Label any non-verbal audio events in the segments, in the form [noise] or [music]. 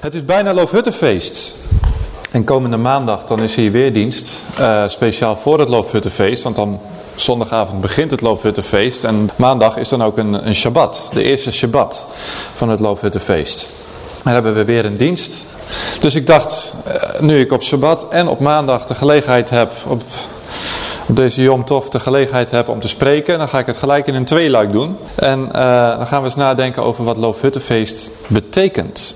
Het is bijna Loofhuttenfeest. En komende maandag dan is hier weer dienst. eh, speciaal voor het Loofhuttenfeest. Want dan zondagavond begint het Loofhuttenfeest. En maandag is dan ook een, een Shabbat. De eerste Shabbat van het Loofhuttenfeest. En dan hebben we weer een dienst. Dus ik dacht, eh, nu ik op Shabbat en op maandag de gelegenheid heb... Op, op deze Yom Tov de gelegenheid heb om te spreken... dan ga ik het gelijk in een tweeluik doen. En eh, dan gaan we eens nadenken over wat Loofhuttenfeest betekent...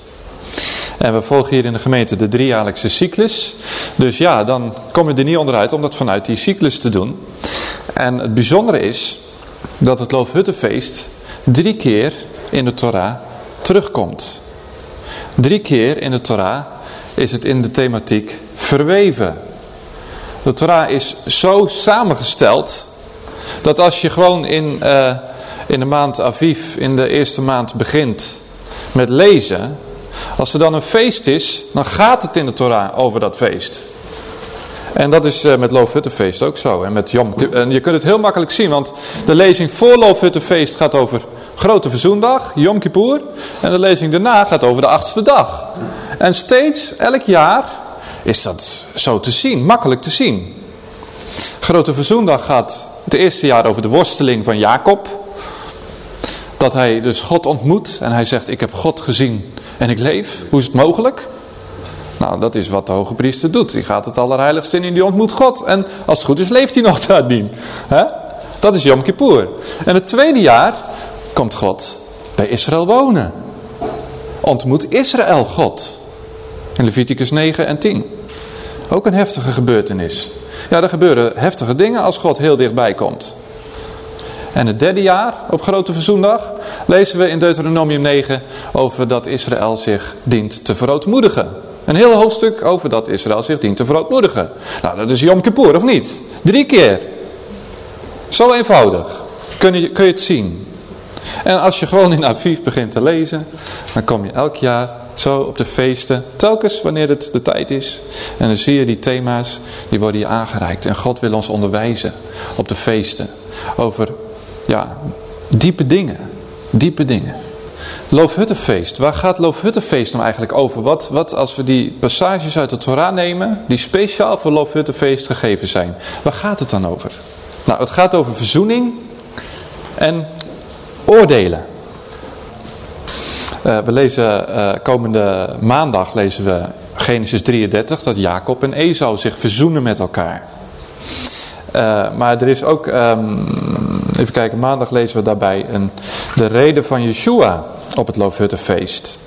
En we volgen hier in de gemeente de driejaarlijkse cyclus. Dus ja, dan kom je er niet onderuit om dat vanuit die cyclus te doen. En het bijzondere is dat het Loofhuttenfeest drie keer in de Torah terugkomt. Drie keer in de Torah is het in de thematiek verweven. De Torah is zo samengesteld dat als je gewoon in, eh, in de maand Aviv, in de eerste maand begint met lezen... Als er dan een feest is, dan gaat het in de Torah over dat feest. En dat is eh, met Loofhuttenfeest ook zo. En, met Yom, en je kunt het heel makkelijk zien, want de lezing voor Loofhuttenfeest gaat over Grote Verzoendag, Yom Kippur. En de lezing daarna gaat over de achtste dag. En steeds, elk jaar, is dat zo te zien, makkelijk te zien. Grote Verzoendag gaat het eerste jaar over de worsteling van Jacob. Dat hij dus God ontmoet en hij zegt, ik heb God gezien en ik leef. Hoe is het mogelijk? Nou, dat is wat de hoge priester doet. Die gaat het allerheiligste in die ontmoet God. En als het goed is, leeft hij nog. [laughs] Hè? Dat is Yom Kippur. En het tweede jaar komt God bij Israël wonen. Ontmoet Israël God. In Leviticus 9 en 10. Ook een heftige gebeurtenis. Ja, er gebeuren heftige dingen als God heel dichtbij komt. En het derde jaar, op Grote Verzoendag, lezen we in Deuteronomium 9 over dat Israël zich dient te verootmoedigen. Een heel hoofdstuk over dat Israël zich dient te verootmoedigen. Nou, dat is Yom Kippur, of niet? Drie keer. Zo eenvoudig. Kun je, kun je het zien. En als je gewoon in Aviv begint te lezen, dan kom je elk jaar zo op de feesten, telkens wanneer het de tijd is. En dan zie je die thema's, die worden je aangereikt. En God wil ons onderwijzen op de feesten. Over, ja, diepe dingen. Diepe dingen. Loofhuttenfeest. Waar gaat Loofhuttenfeest nou eigenlijk over? Wat, wat als we die passages uit de Torah nemen, die speciaal voor Loofhuttenfeest gegeven zijn. Waar gaat het dan over? Nou, het gaat over verzoening en oordelen. Uh, we lezen uh, komende maandag lezen we Genesis 33 dat Jacob en Esau zich verzoenen met elkaar. Uh, maar er is ook, um, even kijken, maandag lezen we daarbij een, de reden van Yeshua op het Loofhuttenfeest.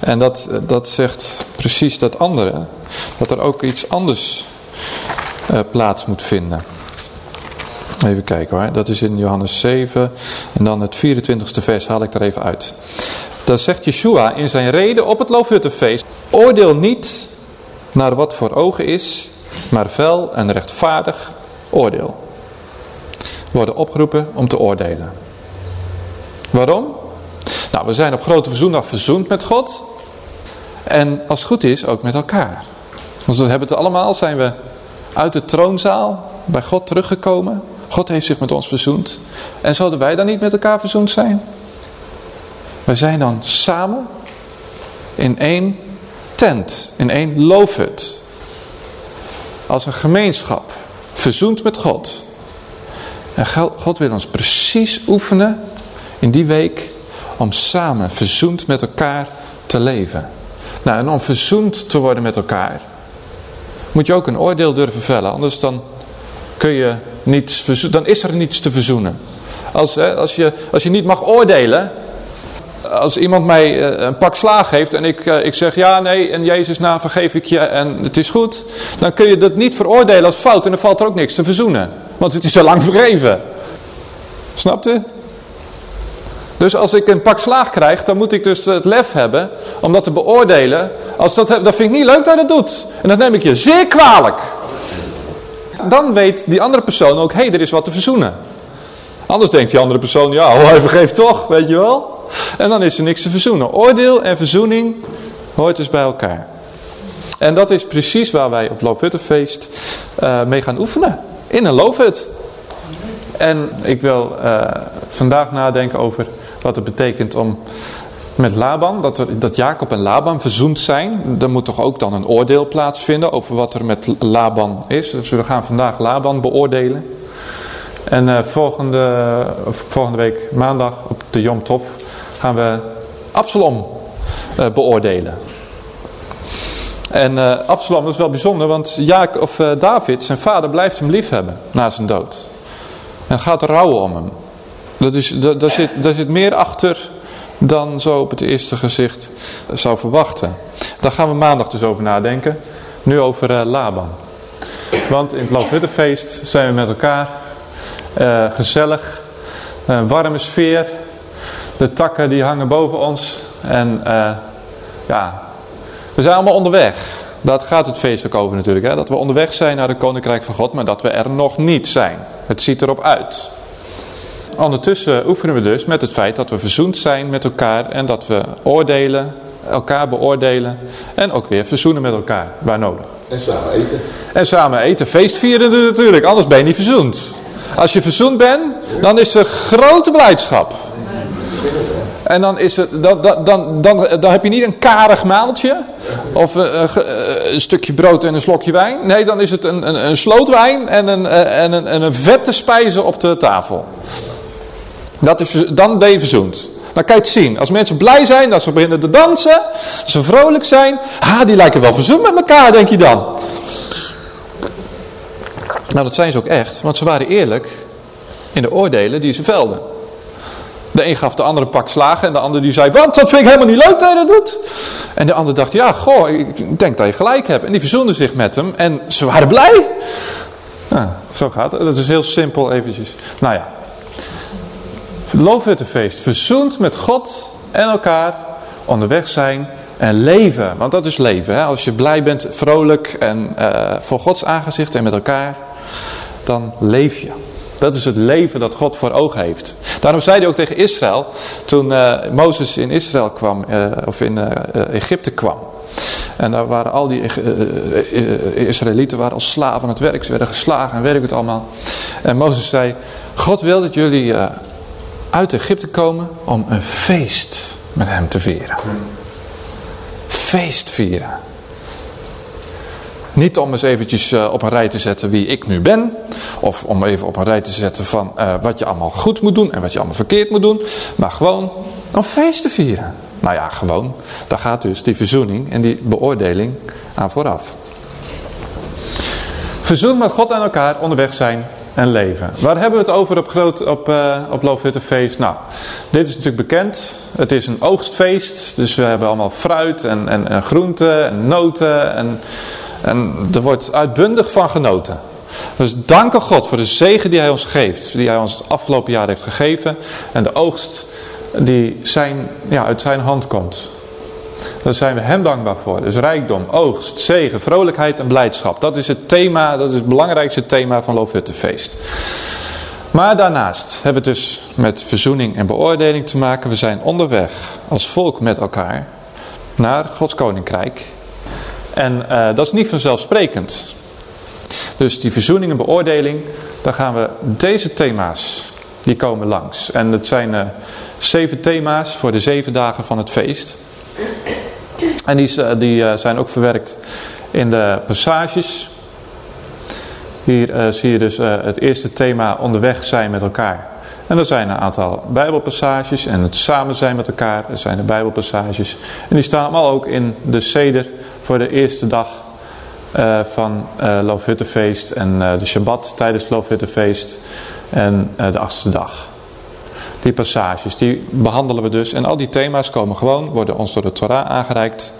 En dat, dat zegt precies dat andere, dat er ook iets anders plaats moet vinden. Even kijken hoor, dat is in Johannes 7 en dan het 24ste vers haal ik er even uit. Dan zegt Yeshua in zijn reden op het Loofhuttenfeest, oordeel niet naar wat voor ogen is, maar fel en rechtvaardig oordeel. Worden opgeroepen om te oordelen. Waarom? Nou, we zijn op Grote Verzoendag verzoend met God. En als het goed is, ook met elkaar. Want we hebben het allemaal, zijn we uit de troonzaal bij God teruggekomen. God heeft zich met ons verzoend. En zouden wij dan niet met elkaar verzoend zijn? We zijn dan samen in één tent, in één loofhut. Als een gemeenschap, verzoend met God. En God wil ons precies oefenen in die week om samen verzoend met elkaar te leven. Nou, en om verzoend te worden met elkaar, moet je ook een oordeel durven vellen. Anders dan kun je niets dan is er niets te verzoenen. Als, hè, als, je, als je niet mag oordelen, als iemand mij een pak slaag heeft en ik, ik zeg ja, nee, en Jezus naam vergeef ik je en het is goed. Dan kun je dat niet veroordelen als fout en dan valt er ook niks te verzoenen. Want het is al lang vergeven. Snapt u? Dus als ik een pak slaag krijg, dan moet ik dus het lef hebben om dat te beoordelen. Als dat, dat vind ik niet leuk dat je dat doet. En dat neem ik je zeer kwalijk. Dan weet die andere persoon ook, hé, hey, er is wat te verzoenen. Anders denkt die andere persoon, ja, oh, hij vergeeft toch, weet je wel. En dan is er niks te verzoenen. Oordeel en verzoening hoort dus bij elkaar. En dat is precies waar wij op Loofhuttenfeest uh, mee gaan oefenen. In een loofhut. En ik wil uh, vandaag nadenken over wat het betekent om met Laban, dat, dat Jacob en Laban verzoend zijn. Er moet toch ook dan een oordeel plaatsvinden over wat er met Laban is. Dus we gaan vandaag Laban beoordelen. En uh, volgende, volgende week maandag op de Yom Tov gaan we Absalom uh, beoordelen. En uh, Absalom is wel bijzonder, want Jacob, of, David, zijn vader, blijft hem lief hebben na zijn dood. En gaat rouwen om hem. Dat is, daar, zit, daar zit meer achter dan zo op het eerste gezicht zou verwachten. Daar gaan we maandag dus over nadenken. Nu over uh, Laban. Want in het Loofhuttenfeest zijn we met elkaar uh, gezellig. Een warme sfeer. De takken die hangen boven ons. En uh, ja, we zijn allemaal onderweg. Dat gaat het feest ook over natuurlijk. Hè? Dat we onderweg zijn naar het Koninkrijk van God. Maar dat we er nog niet zijn. Het ziet erop uit. Ondertussen oefenen we dus met het feit dat we verzoend zijn met elkaar. En dat we oordelen, elkaar beoordelen. En ook weer verzoenen met elkaar, waar nodig. En samen eten. En samen eten. Feestvieren natuurlijk, anders ben je niet verzoend. Als je verzoend bent, dan is er grote blijdschap. En dan, is het, dan, dan, dan, dan, dan heb je niet een karig maaltje. Of een, een, stukje brood en een slokje wijn. Nee, dan is het een, een, een slootwijn en een, en, een, en een vette spijze op de tafel. Dat is, dan ben je verzoend. Dan kan je het zien. Als mensen blij zijn, dat ze beginnen te dansen, dat ze vrolijk zijn. Ha, die lijken wel verzoend met elkaar, denk je dan. Nou, dat zijn ze ook echt, want ze waren eerlijk in de oordelen die ze velden. De een gaf de andere pak slagen en de ander die zei, wat, dat vind ik helemaal niet leuk dat je dat doet. En de ander dacht, ja, goh, ik denk dat je gelijk hebt. En die verzoenden zich met hem en ze waren blij. Nou, zo gaat het. Dat is heel simpel eventjes. Nou ja, Loofhuttenfeest. Verzoend met God en elkaar onderweg zijn en leven. Want dat is leven. Hè? Als je blij bent, vrolijk en uh, voor Gods aangezicht en met elkaar, dan leef je. Dat is het leven dat God voor ogen heeft. Daarom zei hij ook tegen Israël, toen uh, Mozes in Israël kwam, uh, of in Egypte kwam. En daar waren al die Israëlieten waren als slaven aan het werk. Ze werden geslagen en werk het allemaal. En Mozes zei, God wil dat jullie uit Egypte komen om een feest met hem te vieren. Feest vieren. Niet om eens eventjes uh, op een rij te zetten wie ik nu ben. Of om even op een rij te zetten van uh, wat je allemaal goed moet doen en wat je allemaal verkeerd moet doen. Maar gewoon een feest te vieren. Nou ja, gewoon. Daar gaat dus die verzoening en die beoordeling aan vooraf. Verzoen met God aan elkaar onderweg zijn en leven. Waar hebben we het over op, groot, op, uh, op Loofhuttenfeest? Nou, dit is natuurlijk bekend. Het is een oogstfeest. Dus we hebben allemaal fruit en, en, en groenten en noten. En, en er wordt uitbundig van genoten. Dus danken God voor de zegen die hij ons geeft. Die hij ons het afgelopen jaar heeft gegeven. En de oogst die zijn, ja, uit zijn hand komt. Daar zijn we hem dankbaar voor. Dus rijkdom, oogst, zegen, vrolijkheid en blijdschap. Dat is het thema, dat is het belangrijkste thema van Loofhuttenfeest. Maar daarnaast hebben we het dus met verzoening en beoordeling te maken. We zijn onderweg als volk met elkaar naar Gods Koninkrijk. En uh, dat is niet vanzelfsprekend. Dus die verzoening en beoordeling, daar gaan we deze thema's, die komen langs. En het zijn uh, zeven thema's voor de zeven dagen van het feest. En die, eh, die uh, zijn ook verwerkt in de passages. Hier uh, zie je dus het eerste thema onderweg zijn met elkaar. En er zijn een aantal bijbelpassages en het samen zijn met elkaar. Er zijn de bijbelpassages. En die staan allemaal ook in de seder voor de eerste dag van uh. En de Shabbat tijdens het Loofhuttenfeest. En de achtste dag. Die passages, die behandelen we dus. En al die thema's komen gewoon, worden ons door de Torah aangereikt.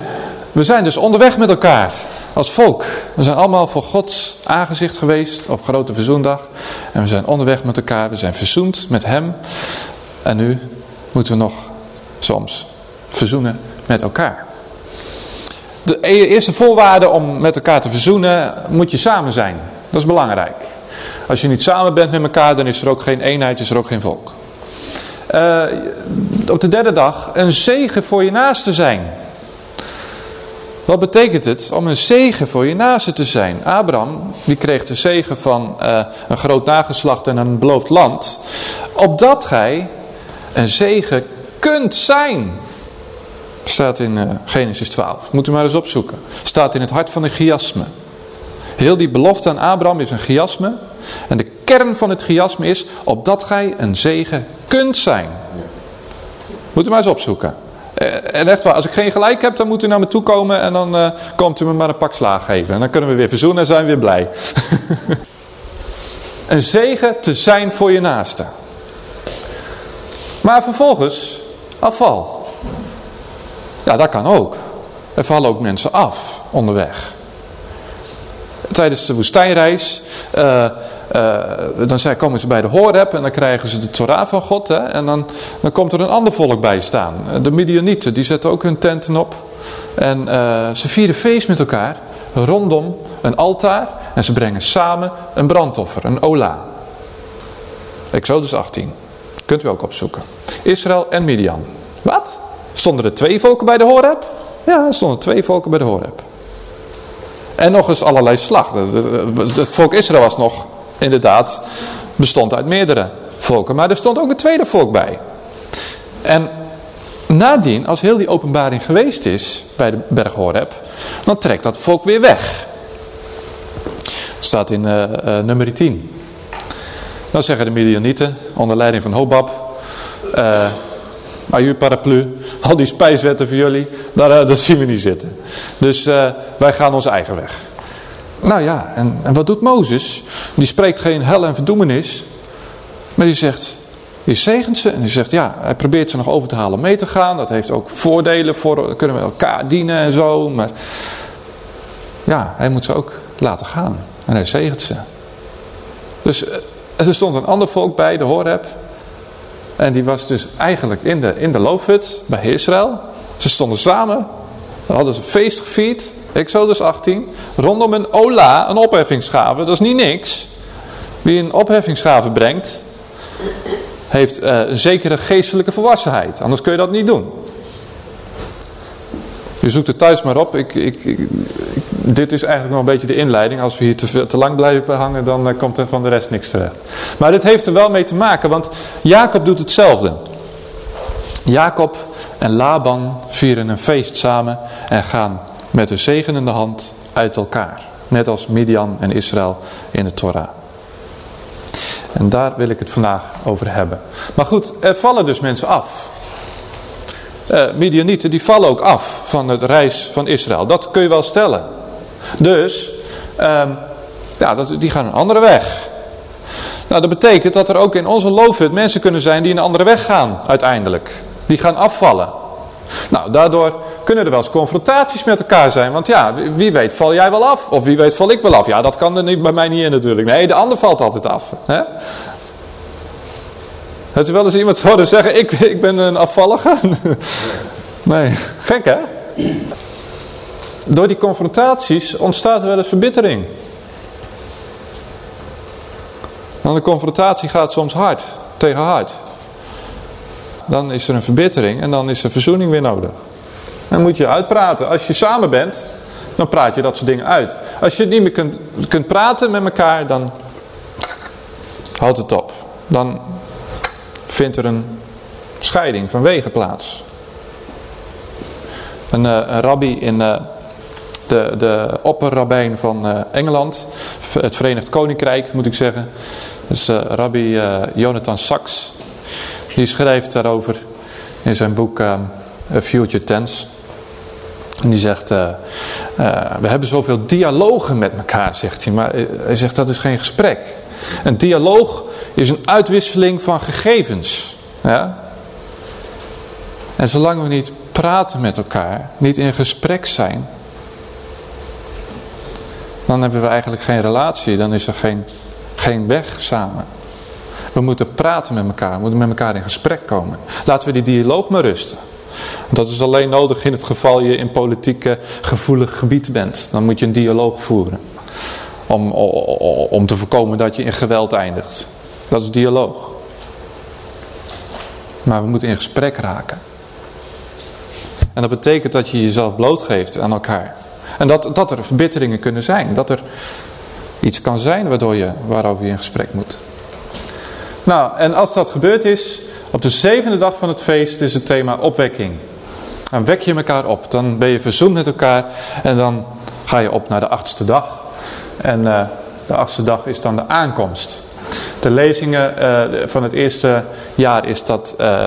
We zijn dus onderweg met elkaar als volk. We zijn allemaal voor Gods aangezicht geweest op Grote Verzoendag. En we zijn onderweg met elkaar. We zijn verzoend met hem. En nu moeten we nog soms verzoenen met elkaar. De eerste voorwaarde om met elkaar te verzoenen moet je samen zijn. Dat is belangrijk. Als je niet samen bent met elkaar, dan is er ook geen eenheid, is er ook geen volk. Uh, op de derde dag, een zegen voor je naaste zijn. Wat betekent het om een zegen voor je naaste te zijn? Abraham, die kreeg de zegen van uh, een groot nageslacht en een beloofd land. Opdat gij een zegen kunt zijn. Staat in uh, Genesis 12. Moet u maar eens opzoeken. Staat in het hart van een chiasme. Heel die belofte aan Abraham is een chiasme. En de kern van het chiasme is, opdat gij een zegen kunt zijn. Moet u maar eens opzoeken. Eh, en echt waar, als ik geen gelijk heb, dan moet u naar me toe komen en dan uh, komt u me maar een pak slaag geven. En dan kunnen we weer verzoenen en zijn we weer blij. [laughs] een zegen te zijn voor je naaste. Maar vervolgens, afval. Ja, dat kan ook. Er vallen ook mensen af onderweg. Tijdens de woestijnreis, uh, uh, dan zijn, komen ze bij de Horeb en dan krijgen ze de Torah van God. Hè, en dan, dan komt er een ander volk bij staan. De Midianieten, die zetten ook hun tenten op. En uh, ze vieren feest met elkaar rondom een altaar. En ze brengen samen een brandoffer, een ola. Exodus 18. Kunt u ook opzoeken. Israël en Midian. Wat? Stonden er twee volken bij de Horeb? Ja, er stonden twee volken bij de Horeb. En nog eens allerlei slag. Het volk Israël was nog inderdaad bestond uit meerdere volken. Maar er stond ook een tweede volk bij. En nadien, als heel die openbaring geweest is bij de berg Horeb, dan trekt dat volk weer weg. Dat staat in uh, uh, nummer 10. Dan zeggen de Midianieten, onder leiding van Hobab, uh, Aju paraplu, al die spijswetten voor jullie, daar, dat zien we niet zitten. Dus wij gaan onze eigen weg. Nou ja, en, en wat doet Mozes? Die spreekt geen hel en verdoemenis. Maar die zegt, die zegent ze. En die zegt, ja, hij probeert ze nog over te halen mee te gaan. Dat heeft ook voordelen, voor, kunnen we elkaar dienen en zo. Maar ja, hij moet ze ook laten gaan. En hij zegent ze. Dus eh, er stond een ander volk bij, de Horeb. En die was dus eigenlijk in de, in de loofhut bij Israël. Ze stonden samen. Hadden ze feest gevierd. Exodus 18. Rondom een ola, een opheffingsgave. Dat is niet niks. Wie een opheffingsgave brengt, heeft uh, een zekere geestelijke volwassenheid. Anders kun je dat niet doen. Je zoekt het thuis maar op. Ik, ik, dit is eigenlijk nog een beetje de inleiding. Als we hier te, te lang blijven hangen, dan uh, komt er van de rest niks terecht. Maar dit heeft er wel mee te maken, want Jacob doet hetzelfde. Jacob en Laban vieren een feest samen en gaan met de zegen in de hand uit elkaar. Net als Midian en Israël in de Torah. En daar wil ik het vandaag over hebben. Maar goed, er vallen dus mensen af. Uh, Midianieten die vallen ook af van het reis van Israël. Dat kun je wel stellen. Dus, um, ja, dat, die gaan een andere weg. Nou, dat betekent dat er ook in onze loofhut mensen kunnen zijn die een andere weg gaan uiteindelijk. Die gaan afvallen. Nou, daardoor kunnen er wel eens confrontaties met elkaar zijn. Want ja, wie weet val jij wel af. Of wie weet val ik wel af. Ja, dat kan er niet, bij mij niet in natuurlijk. Nee, de ander valt altijd af. Hè? Heeft u wel eens iemand horen zeggen, ik, ik ben een afvallige? [laughs] nee, gek hè? Door die confrontaties ontstaat er wel eens verbittering. Want de confrontatie gaat soms hard, tegen hard. Dan is er een verbittering en dan is er verzoening weer nodig. Dan moet je uitpraten. Als je samen bent, dan praat je dat soort dingen uit. Als je niet meer kunt, kunt praten met elkaar, dan houdt het op. Dan vindt er een scheiding van wegen plaats. Een, een rabbi in uh, de, de opperrabijn van uh, Engeland, het Verenigd Koninkrijk moet ik zeggen. Dat is rabbi Jonathan Sachs. Die schrijft daarover in zijn boek Future Tense. En die zegt, uh, uh, we hebben zoveel dialogen met elkaar, zegt hij. Maar hij zegt, dat is geen gesprek. Een dialoog is een uitwisseling van gegevens. Ja? En zolang we niet praten met elkaar, niet in gesprek zijn, dan hebben we eigenlijk geen relatie, dan is er geen, geen weg samen. We moeten praten met elkaar, we moeten met elkaar in gesprek komen. Laten we die dialoog maar rusten. Dat is alleen nodig in het geval je in politieke gevoelig gebied bent. Dan moet je een dialoog voeren. om, om te voorkomen dat je in geweld eindigt. Dat is dialoog. Maar we moeten in gesprek raken. En dat betekent dat je jezelf blootgeeft aan elkaar. En dat, dat er verbitteringen kunnen zijn. Dat er iets kan zijn waardoor je, waarover je in gesprek moet. Nou, en als dat gebeurd is, op de zevende dag van het feest is het thema opwekking. Dan wek je elkaar op. Dan ben je verzoend met elkaar. En dan ga je op naar de achtste dag. En uh, de achtste dag is dan de aankomst. De lezingen uh, van het eerste jaar is dat uh,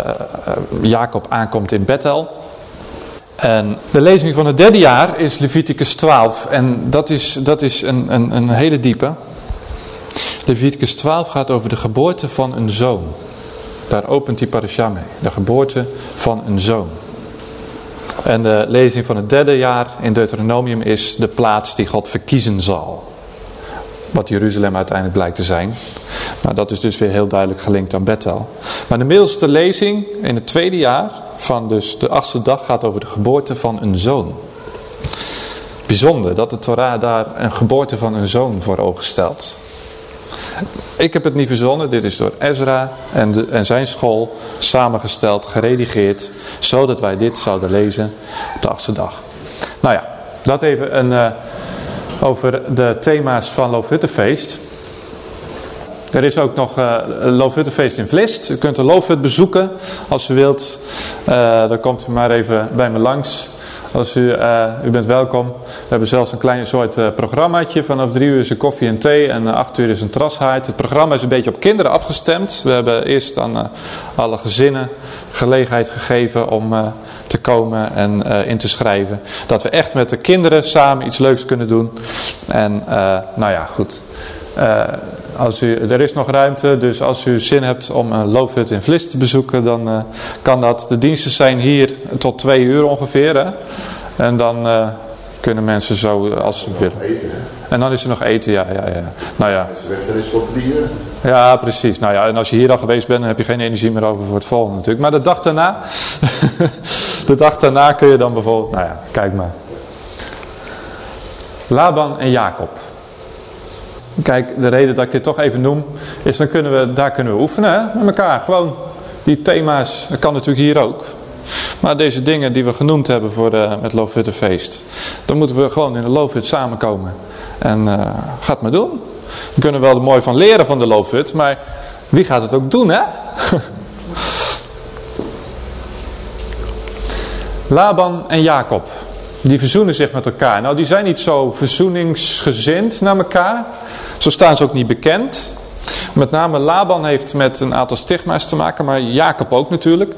Jacob aankomt in Bethel. En de lezing van het derde jaar is Leviticus 12. En dat is, dat is een, een, een hele diepe. Leviticus 12 gaat over de geboorte van een zoon. Daar opent die parasha mee. De geboorte van een zoon. En de lezing van het derde jaar in Deuteronomium is de plaats die God verkiezen zal. Wat Jeruzalem uiteindelijk blijkt te zijn. Maar dat is dus weer heel duidelijk gelinkt aan Bethel. Maar de middelste lezing in het tweede jaar van dus de achtste dag gaat over de geboorte van een zoon. Bijzonder dat de Torah daar een geboorte van een zoon voor ogen stelt. Ik heb het niet verzonnen, dit is door Ezra en, en zijn school samengesteld, geredigeerd, zodat wij dit zouden lezen op de achtste dag. Nou ja, dat even een, uh, over de thema's van Loofhuttenfeest. Er is ook nog uh, een Loofhuttenfeest in Vlist. U kunt de Loofhut bezoeken als u wilt. Uh, dan komt u maar even bij me langs. Als u, uh, u bent welkom. We hebben zelfs een klein soort uh, programmaatje. Vanaf drie uur is er koffie en thee en uh, acht uur is een trashaard. Het programma is een beetje op kinderen afgestemd. We hebben eerst aan alle gezinnen gelegenheid gegeven om te komen en in te schrijven. Dat we echt met de kinderen samen iets leuks kunnen doen. En nou ja, goed. Als u, er is nog ruimte, dus als u zin hebt om een loofhut in Vlis te bezoeken, dan uh, kan dat. De diensten zijn hier tot twee uur ongeveer. Hè? En dan uh, kunnen mensen zo als ze willen. Eten, en dan is er nog eten, ja. ja, ja. Nou ja. De wedstrijd is tot drie uur. Ja, precies. Nou ja, en als je hier al geweest bent, dan heb je geen energie meer over voor het volgende natuurlijk. Maar de dag daarna, [laughs] de dag daarna kun je dan bijvoorbeeld, nou ja, kijk maar. Laban en Jacob. Kijk, de reden dat ik dit toch even noem, is dan kunnen we, daar kunnen we oefenen hè, met elkaar. Gewoon die thema's, dat kan natuurlijk hier ook. Maar deze dingen die we genoemd hebben voor de, met Loofhuttenfeest, dan moeten we gewoon in de Loofhut samenkomen. En uh, ga het maar doen. We kunnen wel er mooi van leren van de Loofhut, maar wie gaat het ook doen hè? [laughs] Laban en Jacob, die verzoenen zich met elkaar. Nou, die zijn niet zo verzoeningsgezind naar elkaar. Zo staan ze ook niet bekend. Met name Laban heeft met een aantal stigma's te maken, maar Jacob ook natuurlijk.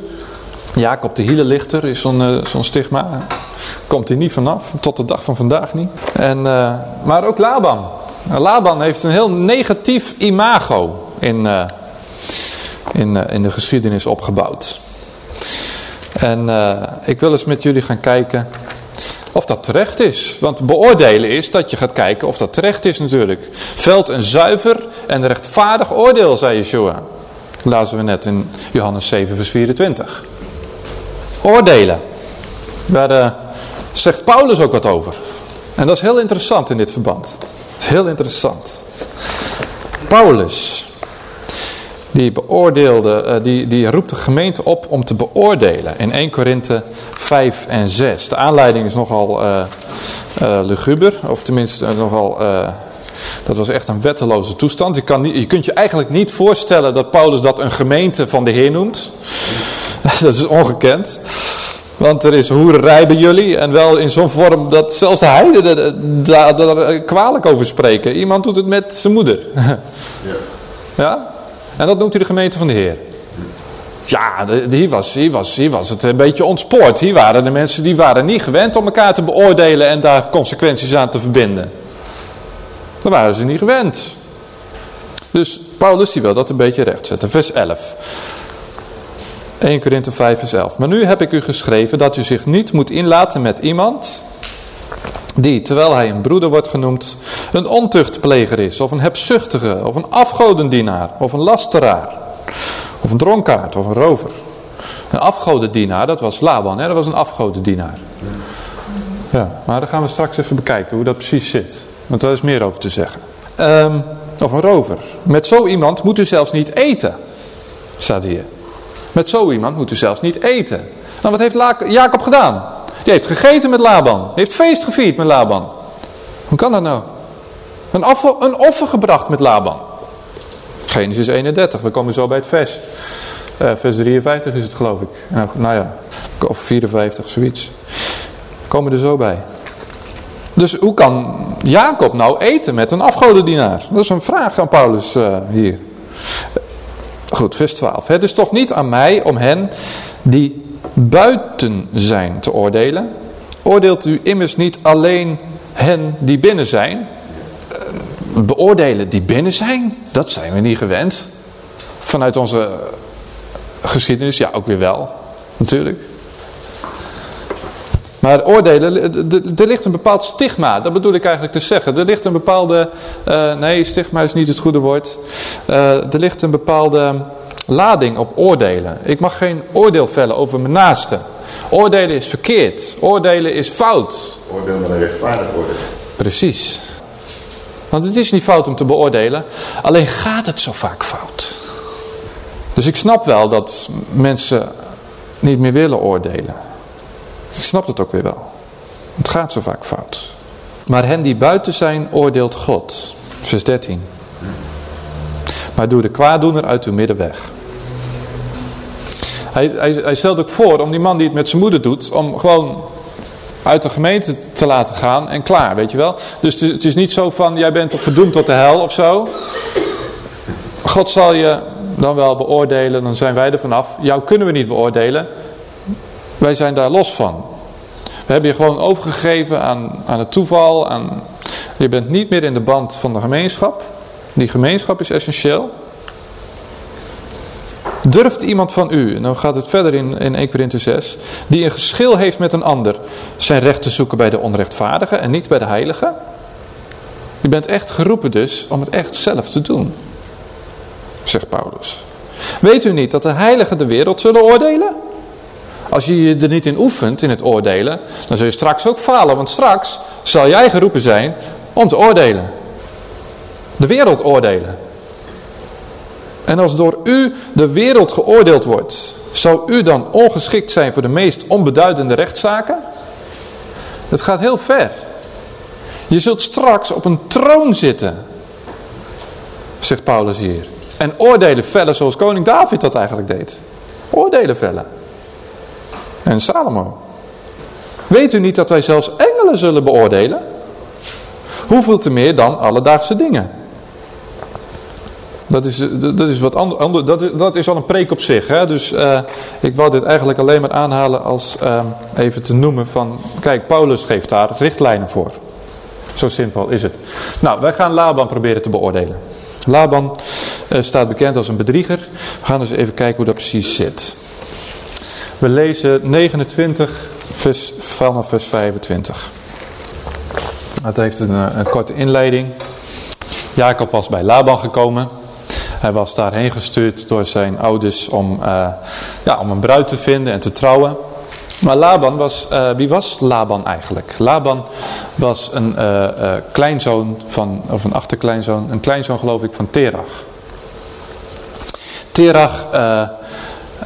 Jacob de hielenlichter is zo'n uh, stigma. Komt hij niet vanaf, tot de dag van vandaag niet. En, uh, maar ook Laban. Laban heeft een heel negatief imago in, uh, in, in de geschiedenis opgebouwd. En ik wil eens met jullie gaan kijken of dat terecht is. Want beoordelen is dat je gaat kijken of dat terecht is natuurlijk. Veld een zuiver en rechtvaardig oordeel, zei Yeshua. Lazen we net in Johannes 7 vers 24. Oordelen. Daar uh, zegt Paulus ook wat over. En dat is heel interessant in dit verband. Dat is heel interessant. Paulus, die beoordeelde, uh, die, die roept de gemeente op om te beoordelen in 1 Korinthe 5 en 6. De aanleiding is nogal uh, uh, luguber, of tenminste nogal, dat was echt een wetteloze toestand. Je, kan niet, je kunt je eigenlijk niet voorstellen dat Paulus dat een gemeente van de Heer noemt. [laughs] dat is ongekend. Want er is hoererij bij jullie en wel in zo'n vorm dat zelfs de heiden daar kwalijk over spreken. Iemand doet het met zijn moeder. [laughs] ja. ja? En dat noemt hij de gemeente van de Heer. Ja, hier was, was, was het een beetje ontspoord. Hier waren de mensen die waren niet gewend om elkaar te beoordelen en daar consequenties aan te verbinden. Daar waren ze niet gewend. Dus Paulus die wil dat een beetje rechtzetten. Vers 11. 1 Korinthe 5 vers 11. Maar nu heb ik u geschreven dat u zich niet moet inlaten met iemand die, terwijl hij een broeder wordt genoemd, een ontuchtpleger is, of een hebzuchtige, of een afgodendienaar, of een lasteraar, of een dronkaard, of een rover. Een afgodendienaar, dat was Laban, hè? dat was een afgodendienaar. Ja, maar daar gaan we straks even bekijken hoe dat precies zit. Want daar is meer over te zeggen. ehm, of een rover. Met zo iemand moet u zelfs niet eten, staat hier. Met zo iemand moet u zelfs niet eten. Nou, wat heeft Jacob gedaan? Die heeft gegeten met Laban. Die heeft feest gevierd met Laban. Hoe kan dat nou? Een offer, een offer gebracht met Laban. Genesis 31, we komen zo bij het vers. Uh, vers 53 is het geloof ik. Nou, nou ja, of 54, zoiets. Komen er zo bij. Dus hoe kan Jacob nou eten met een afgodendienaar? Dat is een vraag aan Paulus uh, hier. Goed, vers 12. Het is toch niet aan mij om hen die buiten zijn te oordelen? Oordeelt u immers niet alleen hen die binnen zijn? Eh, beoordelen die binnen zijn? Dat zijn we niet gewend. Vanuit onze geschiedenis, ja ook weer wel, natuurlijk. Maar oordelen, er ligt een bepaald stigma, dat bedoel ik eigenlijk te zeggen. Er ligt een bepaalde, uh, nee stigma is niet het goede woord. Uh, er ligt een bepaalde lading op oordelen. Ik mag geen oordeel vellen over mijn naaste. Oordelen is verkeerd, oordelen is fout. Oordeel met een rechtvaardig oordeel. Precies. Want het is niet fout om te beoordelen, alleen gaat het zo vaak fout. Dus ik snap wel dat mensen niet meer willen oordelen. Ik snap het ook weer wel. Het gaat zo vaak fout. Maar hen die buiten zijn, oordeelt God. Vers 13. Maar doe de kwaaddoener uit uw midden weg. Hij, hij, hij stelt ook voor om die man die het met zijn moeder doet, om gewoon uit de gemeente te laten gaan en klaar, weet je wel. Dus het is niet zo van, jij bent verdoemd tot de hel of zo. God zal je dan wel beoordelen, dan zijn wij er vanaf. Jou kunnen we niet beoordelen. Wij zijn daar los van. We hebben je gewoon overgegeven aan, aan het toeval. Je bent niet meer in de band van de gemeenschap. Die gemeenschap is essentieel. Durft iemand van u, en dan gaat het verder in, in 1 Korinthe 6, die een geschil heeft met een ander, zijn recht te zoeken bij de onrechtvaardige en niet bij de heilige? Je bent echt geroepen dus om het echt zelf te doen, zegt Paulus. Weet u niet dat de heiligen de wereld zullen oordelen? Als je je er niet in oefent, in het oordelen, dan zul je straks ook falen. Want straks zal jij geroepen zijn om te oordelen. De wereld oordelen. En als door u de wereld geoordeeld wordt, zou u dan ongeschikt zijn voor de meest onbeduidende rechtszaken? Het gaat heel ver. Je zult straks op een troon zitten, zegt Paulus hier. En oordelen vellen zoals koning David dat eigenlijk deed. Oordelen vellen en Salomo. Weet u niet dat wij zelfs engelen zullen beoordelen? Hoeveel te meer dan alledaagse dingen? Dat is, dat is wat ander, dat, is, dat is al een preek op zich. Hè? Dus uh, ik wou dit eigenlijk alleen maar aanhalen als uh, even te noemen van... Kijk, Paulus geeft daar richtlijnen voor. Zo simpel is het. Nou, wij gaan Laban proberen te beoordelen. Laban uh, staat bekend als een bedrieger. We gaan dus even kijken hoe dat precies zit. We lezen 29 vers, vanaf vers 25. Het heeft een, eh, een korte inleiding. Jacob was bij Laban gekomen. Hij was daarheen gestuurd door zijn ouders om, uh, ja, om een bruid te vinden en te trouwen. Maar Laban was, uh, wie was Laban eigenlijk? Laban was een uh, kleinzoon van, of een achterkleinzoon, een kleinzoon geloof ik van Terach. Terach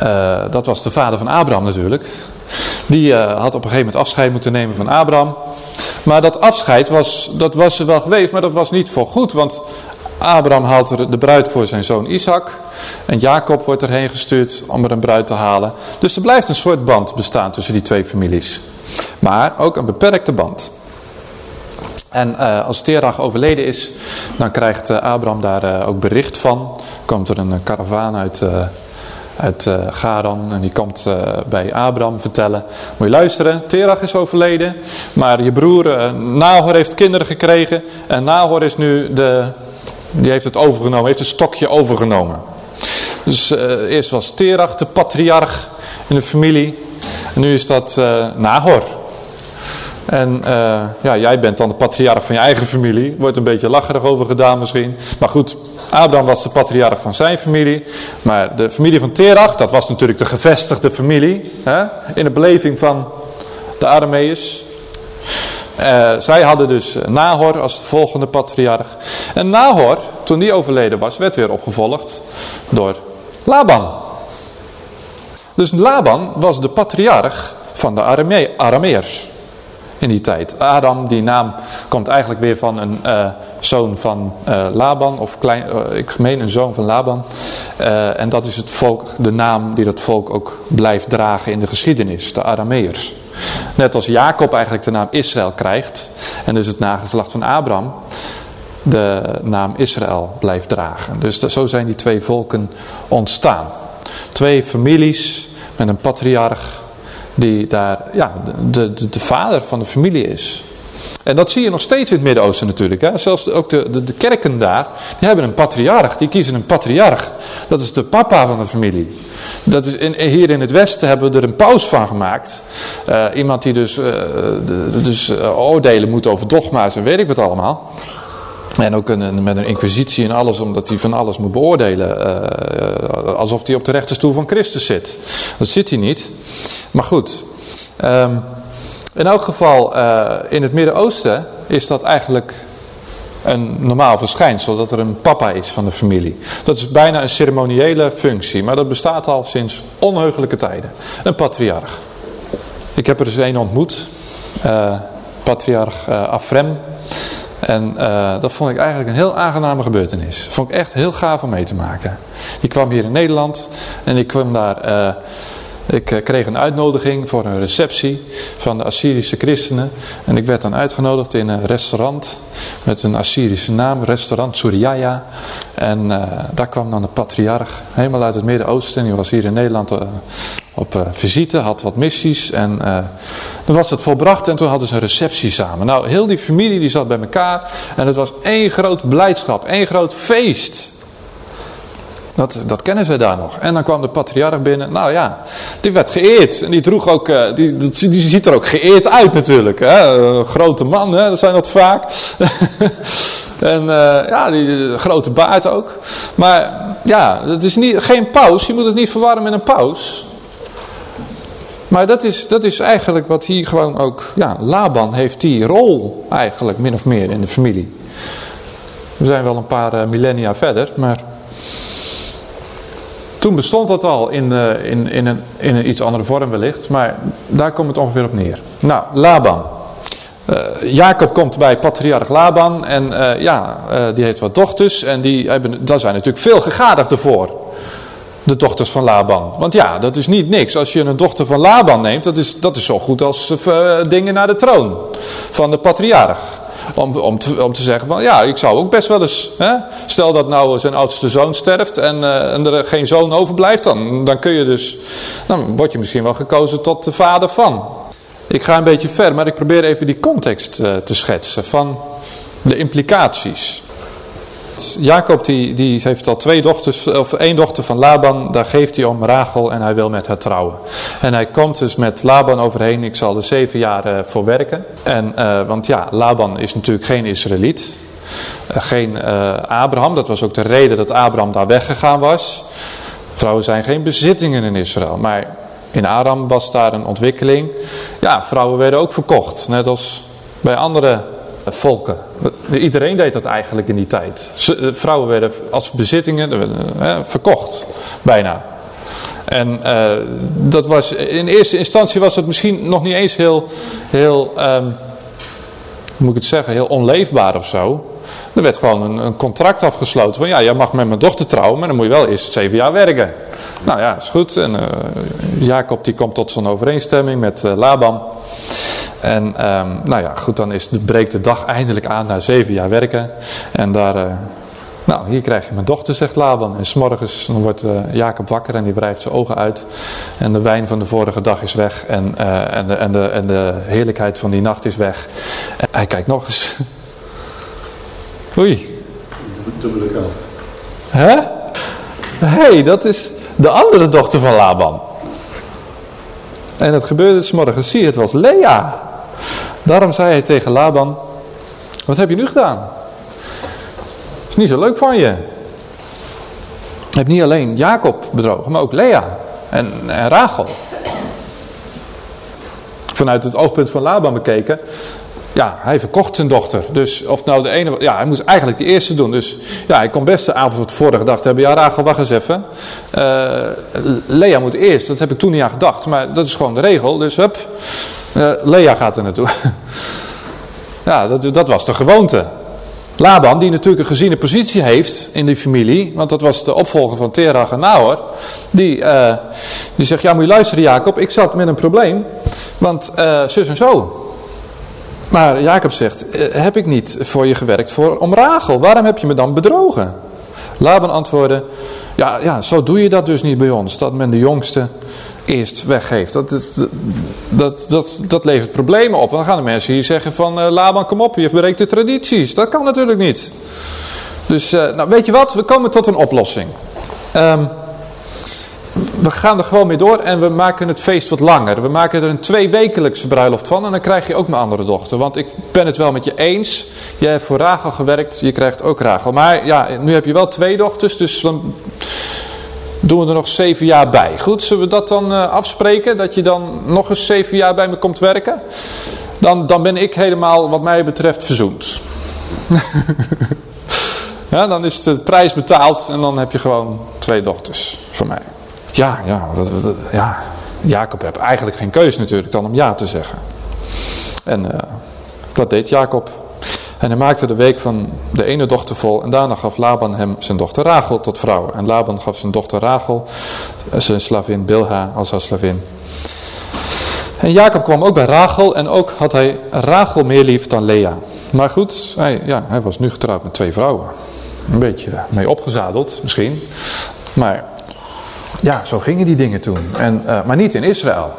uh, dat was de vader van Abraham natuurlijk. Die uh, had op een gegeven moment afscheid moeten nemen van Abraham. Maar dat afscheid was, dat was er wel geweest, maar dat was niet voor goed. Want Abraham haalt er de bruid voor zijn zoon Isaac. En Jacob wordt erheen gestuurd om er een bruid te halen. Dus er blijft een soort band bestaan tussen die twee families. Maar ook een beperkte band. En uh, als Terach overleden is, dan krijgt uh, Abraham daar uh, ook bericht van. Komt er een karavaan uit uit Garan. En die komt bij Abraham vertellen. Moet je luisteren, Terach is overleden. Maar je broer Nahor heeft kinderen gekregen. En Nahor is nu de... Die heeft het overgenomen, heeft het stokje overgenomen. Dus eerst was Terach de patriarch in de familie. Nu is dat Nahor. En uh, ja, jij bent dan de patriarch van je eigen familie. Wordt een beetje lacherig over gedaan misschien. Maar goed, Abraham was de patriarch van zijn familie. Maar de familie van Terach, dat was natuurlijk de gevestigde familie. Hè, in de beleving van de Arameërs. Uh, zij hadden dus Nahor als de volgende patriarch. En Nahor, toen die overleden was, werd weer opgevolgd door Laban. Dus Laban was de patriarch van de Arame Arameërs in die tijd. Adam, die naam komt eigenlijk weer van een uh, zoon van uh, Laban, of klein, uh, ik meen een zoon van Laban. en dat is het volk, de naam die dat volk ook blijft dragen in de geschiedenis, de Arameërs. Net als Jacob eigenlijk de naam Israël krijgt, en dus het nageslacht van Abraham de naam Israël blijft dragen. Dus zo zijn die twee volken ontstaan. Twee families met een patriarch die daar ja, de, de, de vader van de familie is. En dat zie je nog steeds in het Midden-Oosten natuurlijk. Hè? Zelfs ook de, de, de, kerken daar, die hebben een patriarch. Die kiezen een patriarch. Dat is de papa van de familie. Dat is in, hier in het Westen hebben we er een paus van gemaakt. Uh, iemand die dus, uh, de, dus uh, oordelen moet over dogma's en weet ik wat allemaal. En ook een, met een inquisitie en alles, omdat hij van alles moet beoordelen. Uh, alsof hij op de rechterstoel van Christus zit. Dat zit hij niet. Maar goed. Um, in elk geval, uh, in het Midden-Oosten is dat eigenlijk een normaal verschijnsel. Dat er een papa is van de familie. Dat is bijna een ceremoniële functie. Maar dat bestaat al sinds onheugelijke tijden. Een patriarch. Ik heb er dus een ontmoet. Patriarch Afrem. En uh, dat vond ik eigenlijk een heel aangename gebeurtenis. Vond ik echt heel gaaf om mee te maken. Die kwam hier in Nederland en ik kwam daar... Uh, ik uh, kreeg een uitnodiging voor een receptie van de Assyrische christenen. En ik werd dan uitgenodigd in een restaurant met een Assyrische naam, restaurant Suriaya. En daar kwam dan de patriarch, helemaal uit het Midden-Oosten. Die was hier in Nederland op uh, visite, had wat missies. En dan was het volbracht en toen hadden ze een receptie samen. Nou, heel die familie die zat bij elkaar. En het was één groot blijdschap, één groot feest. Dat, dat kennen ze daar nog. En dan kwam de patriarch binnen. Nou ja, die werd geëerd. En die droeg ook, die, die, die ziet er ook geëerd uit natuurlijk. Hè? Grote man, hè? dat zijn dat vaak. [laughs] en uh, ja, die grote baard ook. Maar ja, het is niet, geen paus. Je moet het niet verwarren met een paus. Maar dat is, dat is eigenlijk wat hier gewoon ook... Ja, Laban heeft die rol eigenlijk min of meer in de familie. We zijn wel een paar uh, millennia verder, maar... Toen bestond dat al in, uh, in, in, een, in een iets andere vorm wellicht. Maar daar komt het ongeveer op neer. Nou, Laban. Uh, Jacob komt bij patriarch Laban. En ja, die heeft wat dochters. En die hebben, daar zijn natuurlijk veel gegadigden voor. De dochters van Laban. Want ja, dat is niet niks. Als je een dochter van Laban neemt, dat is, dat is zo goed als dingen naar de troon van de patriarch. Om, om, te, om te zeggen van ja, ik zou ook best wel eens... Hè, stel dat nou zijn oudste zoon sterft en, uh, en er geen zoon overblijft. Dan, dan kun je dus... Dan word je misschien wel gekozen tot de vader van. Ik ga een beetje ver, maar ik probeer even die context te schetsen van de implicaties. Jacob die, die heeft al twee dochters, of één dochter van Laban, daar geeft hij om Rachel en hij wil met haar trouwen. En hij komt dus met Laban overheen, ik zal er zeven jaar uh, voor werken. En, uh, want ja, Laban is natuurlijk geen Israëliet, uh, geen Abraham, dat was ook de reden dat Abraham daar weggegaan was. Vrouwen zijn geen bezittingen in Israël, maar in Aram was daar een ontwikkeling. Ja, vrouwen werden ook verkocht, net als bij andere volken. Iedereen deed dat eigenlijk in die tijd. Eh, vrouwen werden als bezittingen eh, verkocht, bijna. En uh, dat was, in eerste instantie was het misschien nog niet eens heel, heel um, hoe moet ik het zeggen, heel onleefbaar of zo. Er werd gewoon een, een, contract afgesloten van ja, jij mag met mijn dochter trouwen, maar dan moet je wel eerst zeven jaar werken. Nou ja, is goed. En Jacob die komt tot zo'n overeenstemming met Laban. En um, nou ja, goed, dan is, breekt de dag eindelijk aan na zeven jaar werken. En daar, uh, nou, hier krijg je mijn dochter, zegt Laban. En s'morgens wordt uh, Jacob wakker en die wrijft zijn ogen uit. En de wijn van de vorige dag is weg. En, uh, en, de, en, de, en de heerlijkheid van die nacht is weg. En hij kijkt nog eens. [laughs] Oei. Dubbele kant. Hè? Hé, hey, dat is de andere dochter van Laban. En het gebeurde s morgens. Zie, het was Lea. Daarom zei hij tegen Laban, wat heb je nu gedaan? is niet zo leuk van je. Je hebt niet alleen Jacob bedrogen, maar ook Lea en, en Rachel. Vanuit het oogpunt van Laban bekeken, ja, hij verkocht zijn dochter. Dus of nou de ene, ja, hij moest eigenlijk de eerste doen. Dus ja, ik kon best de avond van tevoren gedacht hebben, ja Rachel, wacht eens even. Uh, Lea moet eerst, dat heb ik toen niet aan gedacht. Maar dat is gewoon de regel, dus hup, uh, Lea gaat er naartoe. [laughs] ja, dat, dat was de gewoonte. Laban, die natuurlijk een geziene positie heeft in die familie, want dat was de opvolger van Terach en Nahor, die, uh, die zegt, ja moet je luisteren Jacob, ik zat met een probleem, want uh, zus en zo. Maar Jacob zegt, eh, heb ik niet voor je gewerkt voor, om Rachel, waarom heb je me dan bedrogen? Laban antwoordde, ja, ja, zo doe je dat dus niet bij ons, dat men de jongste eerst weggeeft. Dat, dat, dat, dat, levert problemen op. Dan gaan de mensen hier zeggen van uh, Laban kom op, je breekt de tradities. Dat kan natuurlijk niet. Dus uh, nou, weet je wat, we komen tot een oplossing. Um, we gaan er gewoon mee door en we maken het feest wat langer. We maken er een tweewekelijkse bruiloft van en dan krijg je ook mijn andere dochter. Want ik ben het wel met je eens. Jij hebt voor Rachel gewerkt, je krijgt ook Rachel. Maar ja, nu heb je wel twee dochters, dus dan doen we er nog zeven jaar bij. Goed, zullen we dat dan uh, afspreken? Dat je dan nog eens zeven jaar bij me komt werken? Dan, dan ben ik helemaal, wat mij betreft, verzoend. [laughs] ja, dan is de prijs betaald en dan heb je gewoon twee dochters van mij. Ja, ja, ja. Jacob heeft eigenlijk geen keuze natuurlijk dan om ja te zeggen. En uh, dat deed Jacob. En hij maakte de week van de ene dochter vol. En daarna gaf Laban hem zijn dochter Rachel tot vrouw. En Laban gaf zijn dochter Rachel, eh, zijn slavin Bilha, als haar slavin. En Jacob kwam ook bij Rachel. En ook had hij Rachel meer lief dan Lea. Maar goed, hij, ja, hij was nu getrouwd met twee vrouwen. Een beetje mee opgezadeld misschien. Maar ja, zo gingen die dingen toen. En, uh, maar niet in Israël.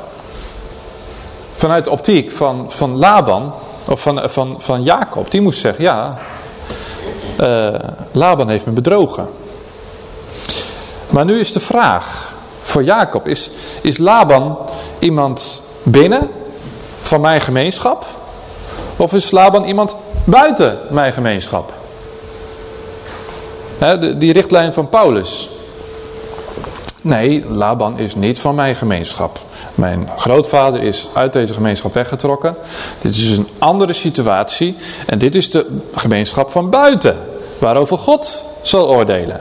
Vanuit de optiek van, van Laban, of van, van, van Jacob, die moest zeggen, ja, uh, Laban heeft me bedrogen. Maar nu is de vraag voor Jacob, is, is Laban iemand binnen van mijn gemeenschap? Of is Laban iemand buiten mijn gemeenschap? He, die richtlijn van Paulus. Nee, Laban is niet van mijn gemeenschap. Mijn grootvader is uit deze gemeenschap weggetrokken. Dit is dus een andere situatie. En dit is de gemeenschap van buiten. Waarover God zal oordelen.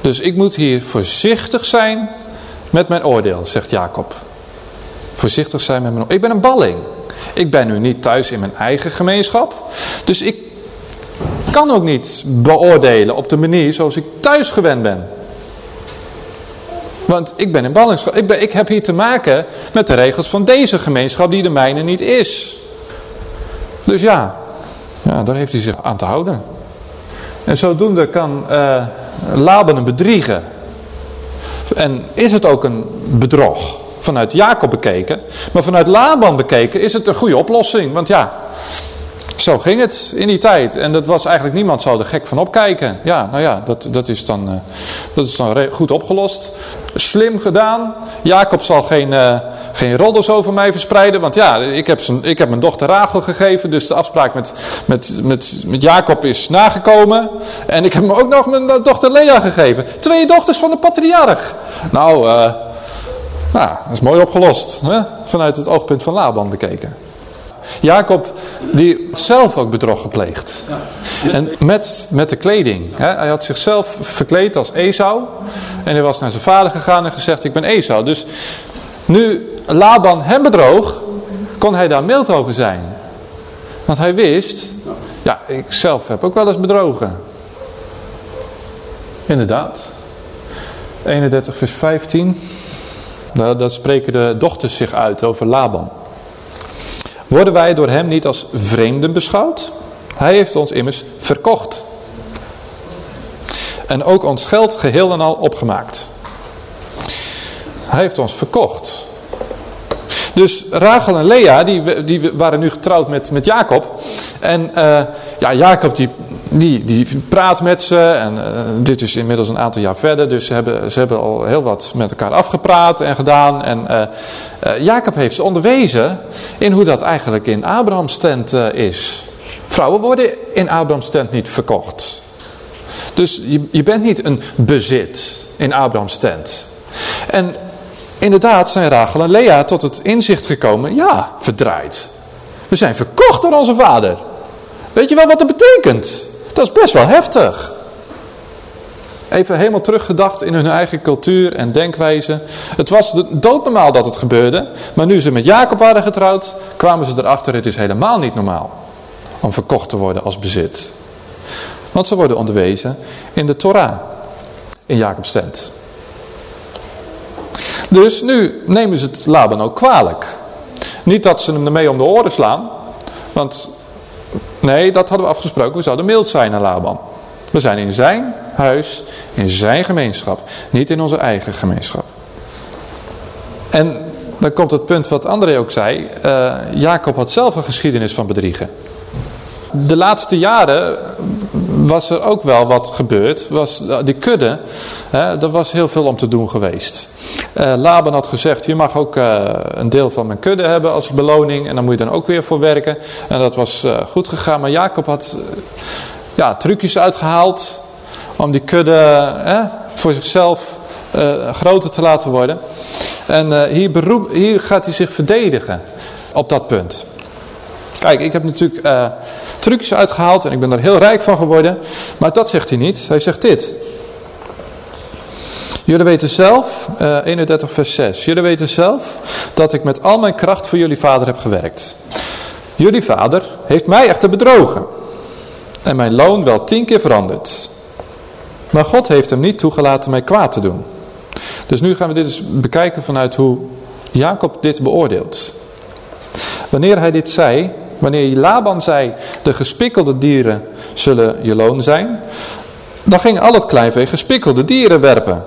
Dus ik moet hier voorzichtig zijn met mijn oordeel, zegt Jacob. Voorzichtig zijn met mijn oordeel. Ik ben een balling. Ik ben nu niet thuis in mijn eigen gemeenschap. Dus ik kan ook niet beoordelen op de manier zoals ik thuis gewend ben. Want ik ben in ballingschap. Ik, ik heb hier te maken met de regels van deze gemeenschap die de mijne niet is. Dus ja, ja daar heeft hij zich aan te houden. En zodoende kan uh, Laban hem bedriegen. En is het ook een bedrog vanuit Jacob bekeken. Maar vanuit Laban bekeken is het een goede oplossing. Want ja, zo ging het in die tijd. En dat was eigenlijk niemand zou er gek van opkijken. Ja, nou ja, dat, dat, is, dan, uh, dat is dan goed opgelost. Slim gedaan. Jacob zal geen, uh, geen roddels over mij verspreiden. Want ja, ik heb, zijn, ik heb mijn dochter Rachel gegeven. Dus de afspraak met, met, met, met Jacob is nagekomen. En ik heb hem ook nog mijn dochter Lea gegeven. Twee dochters van de patriarch. Nou, uh, nou dat is mooi opgelost. Hè? Vanuit het oogpunt van Laban bekeken. Jacob die zelf ook bedrog gepleegd. En met, met de kleding. Hè? Hij had zichzelf verkleed als Esau. En hij was naar zijn vader gegaan en gezegd ik ben Esau. Dus nu Laban hem bedroog, kon hij daar mild over zijn. Want hij wist, ja ik zelf heb ook wel eens bedrogen. Inderdaad. 31 vers 15. Daar, daar spreken de dochters zich uit over Laban. Worden wij door hem niet als vreemden beschouwd? Hij heeft ons immers verkocht. En ook ons geld geheel en al opgemaakt. Hij heeft ons verkocht. Dus Rachel en Lea, die, die waren nu getrouwd met, met Jacob. En uh, ja, Jacob die, die, die praat met ze. En uh, dit is inmiddels een aantal jaar verder. Dus ze hebben, ze hebben al heel wat met elkaar afgepraat en gedaan. En uh, Jacob heeft ze onderwezen in hoe dat eigenlijk in Abraham's tent is. Vrouwen worden in Abraham's tent niet verkocht. Dus je, je bent niet een bezit in Abraham's tent. En inderdaad zijn Rachel en Lea tot het inzicht gekomen, ja, verdraaid. We zijn verkocht door onze vader. Weet je wel wat dat betekent? Dat is best wel heftig. Even helemaal teruggedacht in hun eigen cultuur en denkwijze. Het was doodnormaal dat het gebeurde. Maar nu ze met Jacob waren getrouwd, kwamen ze erachter, het is helemaal niet normaal. Om verkocht te worden als bezit. Want ze worden onderwezen in de Torah. In Jacob's tent. Dus nu nemen ze het Laban ook kwalijk. Niet dat ze hem ermee om de oren slaan. Want nee, dat hadden we afgesproken. We zouden mild zijn naar Laban. We zijn in zijn huis, in zijn gemeenschap. Niet in onze eigen gemeenschap. En dan komt het punt wat André ook zei. Uh, Jacob had zelf een geschiedenis van bedriegen. De laatste jaren was er ook wel wat gebeurd. Was, die kudde, hè, er was heel veel om te doen geweest. Uh, Laban had gezegd, je mag ook uh, een deel van mijn kudde hebben als beloning. En dan moet je dan ook weer voor werken. En dat was uh, goed gegaan. Maar Jacob had ja, trucjes uitgehaald om die kudde voor zichzelf groter te laten worden. En hier, beroep, hier gaat hij zich verdedigen op dat punt. Kijk, ik heb natuurlijk uh, trucjes uitgehaald en ik ben er heel rijk van geworden. Maar dat zegt hij niet. Hij zegt dit. Jullie weten zelf, uh, eh, 31 vers 6. Jullie weten zelf dat ik met al mijn kracht voor jullie vader heb gewerkt. Jullie vader heeft mij echter bedrogen. En mijn loon wel tien keer veranderd. Maar God heeft hem niet toegelaten mij kwaad te doen. Dus nu gaan we dit eens bekijken vanuit hoe Jacob dit beoordeelt. Wanneer hij dit zei, Wanneer Laban zei, de gespikkelde dieren zullen je loon zijn. Dan ging al het kleinvee gespikkelde dieren werpen.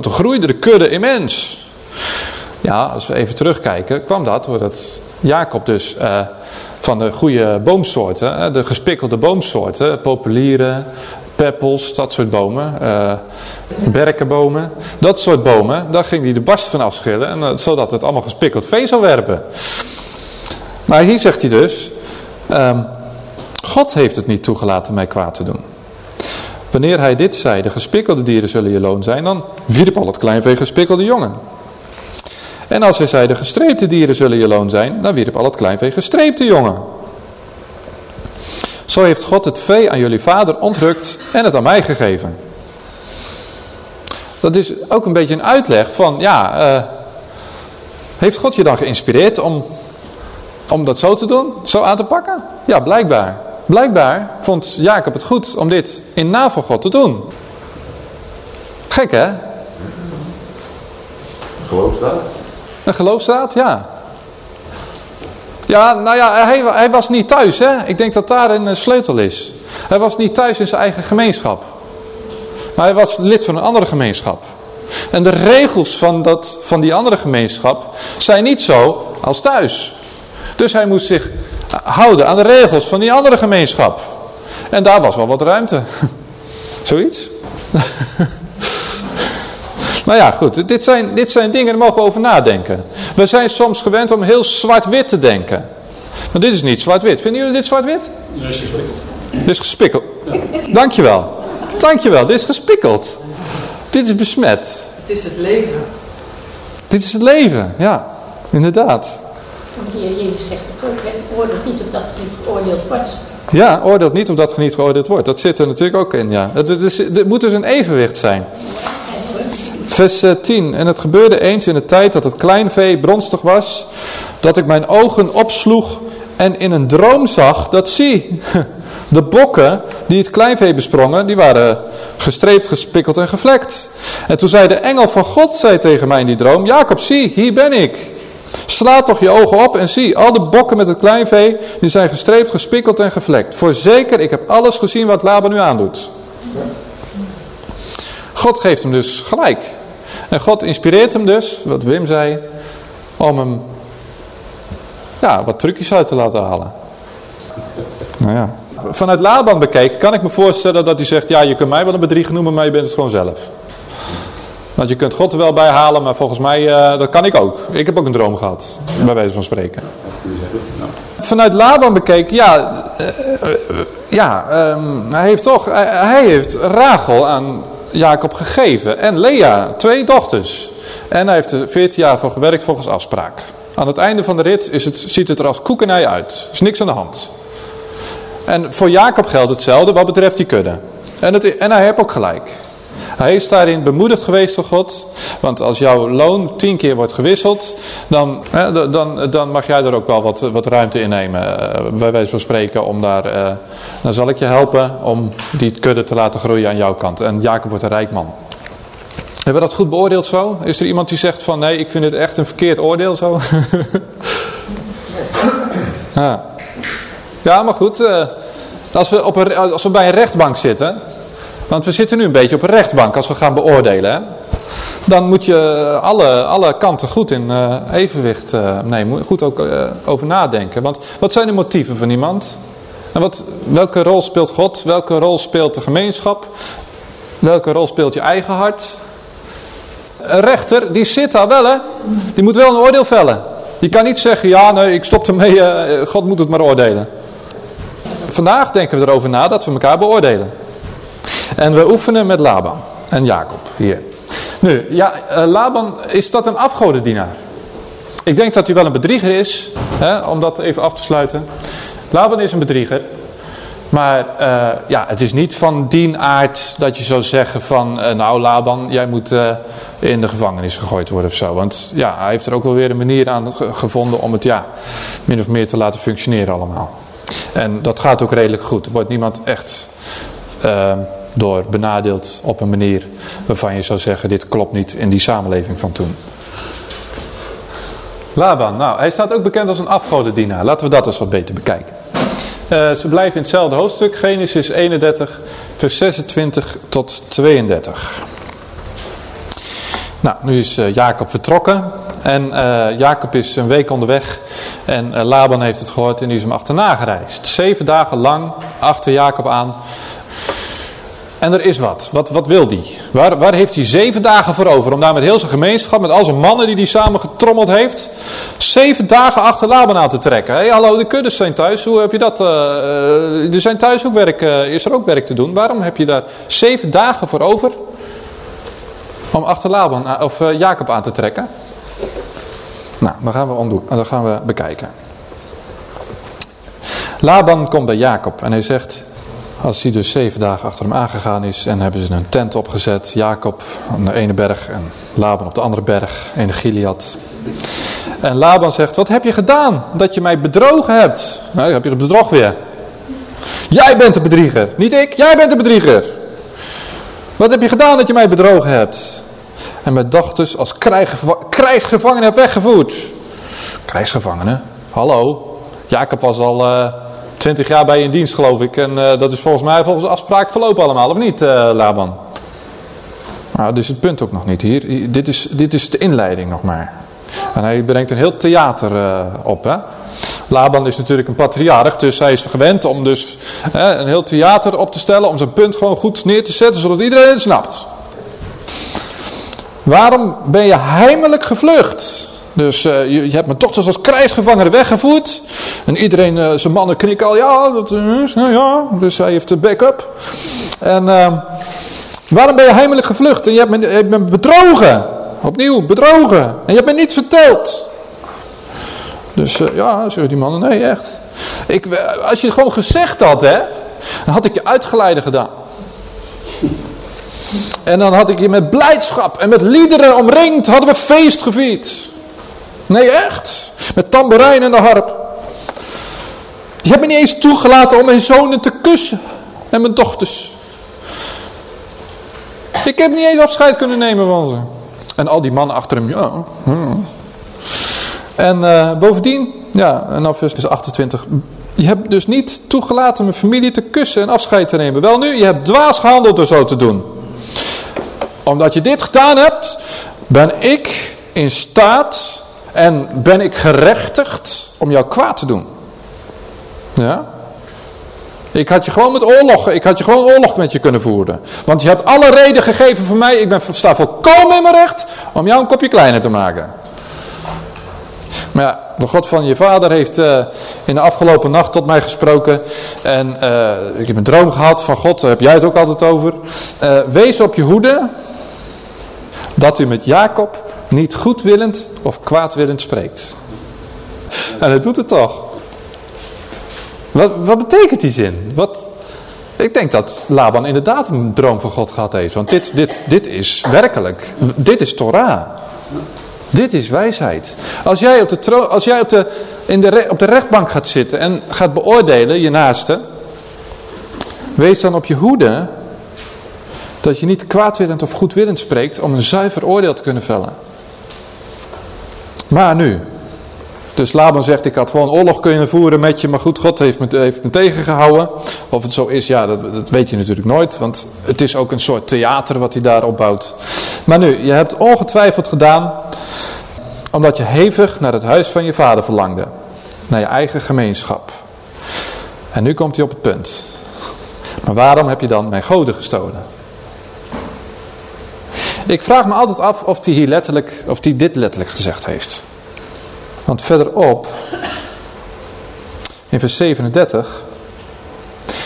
Toen groeide de kudde immens. Ja, als we even terugkijken, kwam dat doordat Jacob dus uh, van de goede boomsoorten, de gespikkelde boomsoorten, populieren, peppels, dat soort bomen, uh, berkenbomen, dat soort bomen, daar ging hij de barst van afschillen, en, zodat het allemaal gespikkeld vee zou werpen. Maar hier zegt hij dus, um, God heeft het niet toegelaten mij kwaad te doen. Wanneer hij dit zei, de gespikkelde dieren zullen je loon zijn, dan wierp al het kleinvee gespikkelde jongen. En als hij zei, de gestreepte dieren zullen je loon zijn, dan wierp al het kleinvee gestreepte jongen. Zo heeft God het vee aan jullie vader ontrukt en het aan mij gegeven. Dat is ook een beetje een uitleg van, ja, uh, heeft God je dan geïnspireerd om om dat zo te doen? Zo aan te pakken? Ja, blijkbaar. Blijkbaar vond Jacob het goed om dit in naam van God te doen. Gek hè? Een geloofstaat? Een geloofstaat, ja. Ja, nou ja, hij, hij was niet thuis hè. Ik denk dat daar een sleutel is. Hij was niet thuis in zijn eigen gemeenschap. Maar hij was lid van een andere gemeenschap. En de regels van, dat, van die andere gemeenschap zijn niet zo als thuis. Dus hij moest zich houden aan de regels van die andere gemeenschap. En daar was wel wat ruimte. [laughs] Zoiets. [laughs] nou ja, goed. Dit zijn, dit zijn dingen, daar mogen we over nadenken. We zijn soms gewend om heel zwart-wit te denken. Maar dit is niet zwart-wit. Vinden jullie dit zwart-wit? Nee, dit is gespikkeld. Dit is gespikkeld. Dankjewel. Dankjewel, dit is gespikkeld. Dit is besmet. Het is het leven. Dit is het leven, ja. Inderdaad. Zegt het ook, oordeelt niet omdat er niet geoordeeld wordt. Ja, oordeelt niet omdat er niet geoordeeld wordt. Dat zit er natuurlijk ook in, ja. Het, het moet dus een evenwicht zijn. Vers 10. Eh, en het gebeurde eens in de tijd dat het kleinvee bronstig was, dat ik mijn ogen opsloeg en in een droom zag dat zie, [laughs] de bokken die het kleinvee besprongen, die waren gestreept, gespikkeld en gevlekt. En toen zei de engel van God zei tegen mij in die droom, Jacob zie, hier ben ik. Sla toch je ogen op en zie, al de bokken met het kleinvee, die zijn gestreept, gespikkeld en gevlekt. Voorzeker, ik heb alles gezien wat Laban nu aandoet. God geeft hem dus gelijk. En God inspireert hem dus, wat Wim zei, om hem ja, wat trucjes uit te laten halen. Nou ja. Vanuit Laban bekeken kan ik me voorstellen dat hij zegt, ja je kunt mij wel een bedrieger noemen, maar je bent het gewoon zelf. Want je kunt God er wel bij halen, maar volgens mij, uh, dat kan ik ook. Ik heb ook een droom gehad, bij wijze van spreken. Vanuit Laban bekeken, ja, uh, ja um, hij heeft toch, hij, hij heeft Rachel aan Jacob gegeven. En Lea, twee dochters. En hij heeft er 14 jaar voor gewerkt volgens afspraak. Aan het einde van de rit is het, ziet het er als koekenij uit. Er is niks aan de hand. En voor Jacob geldt hetzelfde wat betreft die kudde. En, het, en hij heeft ook gelijk. Hij is daarin bemoedigd geweest door God. Want als jouw loon tien keer wordt gewisseld, dan, hè, dan, dan mag jij er ook wel wat, wat ruimte in nemen. Uh, bij wijze van spreken, om daar, uh, dan zal ik je helpen om die kudde te laten groeien aan jouw kant. En Jacob wordt een rijk man. Hebben we dat goed beoordeeld zo? Is er iemand die zegt van nee, ik vind het echt een verkeerd oordeel zo? [laughs] ja. ja, maar goed. Uh, als, we op een, als we bij een rechtbank zitten, want we zitten nu een beetje op een rechtbank als we gaan beoordelen. Hè? Dan moet je alle, alle kanten goed in uh, evenwicht uh, nemen. Goed ook over nadenken. Want wat zijn de motieven van iemand? En wat, welke rol speelt God? Welke rol speelt de gemeenschap? Welke rol speelt je eigen hart? Een rechter, die zit daar wel hè. Die moet wel een oordeel vellen. Die kan niet zeggen, ja nee, ik stop ermee, God moet het maar oordelen. Vandaag denken we erover na dat we elkaar beoordelen. En we oefenen met Laban en Jacob hier. Nu, ja, uh, Laban, is dat een afgodendienaar? Ik denk dat hij wel een bedrieger is, hè, om dat even af te sluiten. Laban is een bedrieger. Maar uh, ja, het is niet van dien aard dat je zou zeggen van... Uh, nou Laban, jij moet in de gevangenis gegooid worden of zo. Want ja, hij heeft er ook wel weer een manier aan gevonden om het ja, min of meer te laten functioneren allemaal. En dat gaat ook redelijk goed. Er wordt niemand echt door benadeeld op een manier waarvan je zou zeggen dit klopt niet in die samenleving van toen. Laban, nou hij staat ook bekend als een afgodendienaar. Laten we dat eens wat beter bekijken. Uh, ze blijven in hetzelfde hoofdstuk, Genesis 31, vers 26 tot 32. Nou, nu is uh, Jacob vertrokken en uh, Jacob is een week onderweg en Laban heeft het gehoord en die is hem achterna gereisd. Zeven dagen lang achter Jacob aan en er is wat. Wat, wat wil die? Waar, waar heeft hij zeven dagen voor over? Om daar met heel zijn gemeenschap, met al zijn mannen die hij samen getrommeld heeft, zeven dagen achter Laban aan te trekken. Hé, hallo, de kuddes zijn thuis. Hoe heb je dat? Uh, er zijn thuis ook werk, uh, is er ook werk te doen. Waarom heb je daar zeven dagen voor over? Om achter Laban, of Jacob aan te trekken? Nou, dan gaan we. Dan gaan we bekijken. Laban komt bij Jacob en hij zegt... Als hij dus zeven dagen achter hem aangegaan is en hebben ze een tent opgezet. Jacob aan de ene berg en Laban op de andere berg, in Gilead. En Laban zegt, wat heb je gedaan dat je mij bedrogen hebt? Nou, heb je het bedrog weer. Jij bent de bedrieger, niet ik, jij bent de bedrieger. Wat heb je gedaan dat je mij bedrogen hebt? En mijn dochters als krijgsgevangenen heb weggevoerd. Krijgsgevangenen? Hallo, Jacob was al... Uh, 20 jaar bij je in dienst geloof ik. En uh, dat is volgens mij volgens afspraak verlopen allemaal, of niet uh, Laban? Nou, dus het punt ook nog niet hier. Dit is, dit is de inleiding nog maar. En hij brengt een heel theater uh, op. Hè? Laban is natuurlijk een patriarch, dus hij is gewend om dus een heel theater op te stellen. Om zijn punt gewoon goed neer te zetten, zodat iedereen het snapt. Waarom ben je heimelijk gevlucht? Dus uh, je, hebt mijn dochters als krijgsgevangenen weggevoerd. En iedereen, uh, zijn mannen knikken al, ja, dat is, nou ja. Dus hij heeft de backup. En uh, waarom ben je heimelijk gevlucht? En je hebt me, je hebt me bedrogen. Opnieuw, bedrogen. En je hebt me niets verteld. Dus ja, zeggen die mannen, nee echt. Ik, als je het gewoon gezegd had, hè. Dan had ik je uitgeleide gedaan. En dan had ik je met blijdschap en met liederen omringd, hadden we feest gevierd. Nee, echt. Met tamboerijn en de harp. Je hebt me niet eens toegelaten om mijn zonen te kussen. En mijn dochters. Ik heb niet eens afscheid kunnen nemen van ze. En al die mannen achter hem, ja. En uh, bovendien, ja, en dan vers 28. Je hebt dus niet toegelaten mijn familie te kussen en afscheid te nemen. Wel nu, je hebt dwaas gehandeld door zo te doen. Omdat je dit gedaan hebt, ben ik in staat en ben ik gerechtigd om jou kwaad te doen? Ja? Ik had je gewoon met oorlog, ik had je gewoon oorlog met je kunnen voeren. Want je had alle reden gegeven voor mij, ik ben, sta volkomen in mijn recht om jou een kopje kleiner te maken. Maar ja, de God van je vader heeft uh, in de afgelopen nacht tot mij gesproken. En uh, ik heb een droom gehad van God, daar heb jij het ook altijd over. Uh, wees op je hoede dat u met Jacob niet goedwillend of kwaadwillend spreekt. En hij doet het toch. Wat, wat betekent die zin? Wat, ik denk dat Laban inderdaad een droom van God gehad heeft. Want dit, dit, dit is werkelijk. Dit is Torah. Dit is wijsheid. Als jij op de, als jij op de, in de, op de rechtbank gaat zitten en gaat beoordelen je naaste. Wees dan op je hoede dat je niet kwaadwillend of goedwillend spreekt om een zuiver oordeel te kunnen vellen. Maar nu. Dus Laban zegt, ik had gewoon oorlog kunnen voeren met je, maar goed, God heeft me, heeft me tegengehouden. Of het zo is, ja, dat, dat weet je natuurlijk nooit, want het is ook een soort theater wat hij daar opbouwt. Maar nu, je hebt ongetwijfeld gedaan, omdat je hevig naar het huis van je vader verlangde. Naar je eigen gemeenschap. En nu komt hij op het punt. Maar waarom heb je dan mijn goden gestolen? Ik vraag me altijd af of hij hier letterlijk, of hij dit letterlijk gezegd heeft. Want verderop, in vers 37,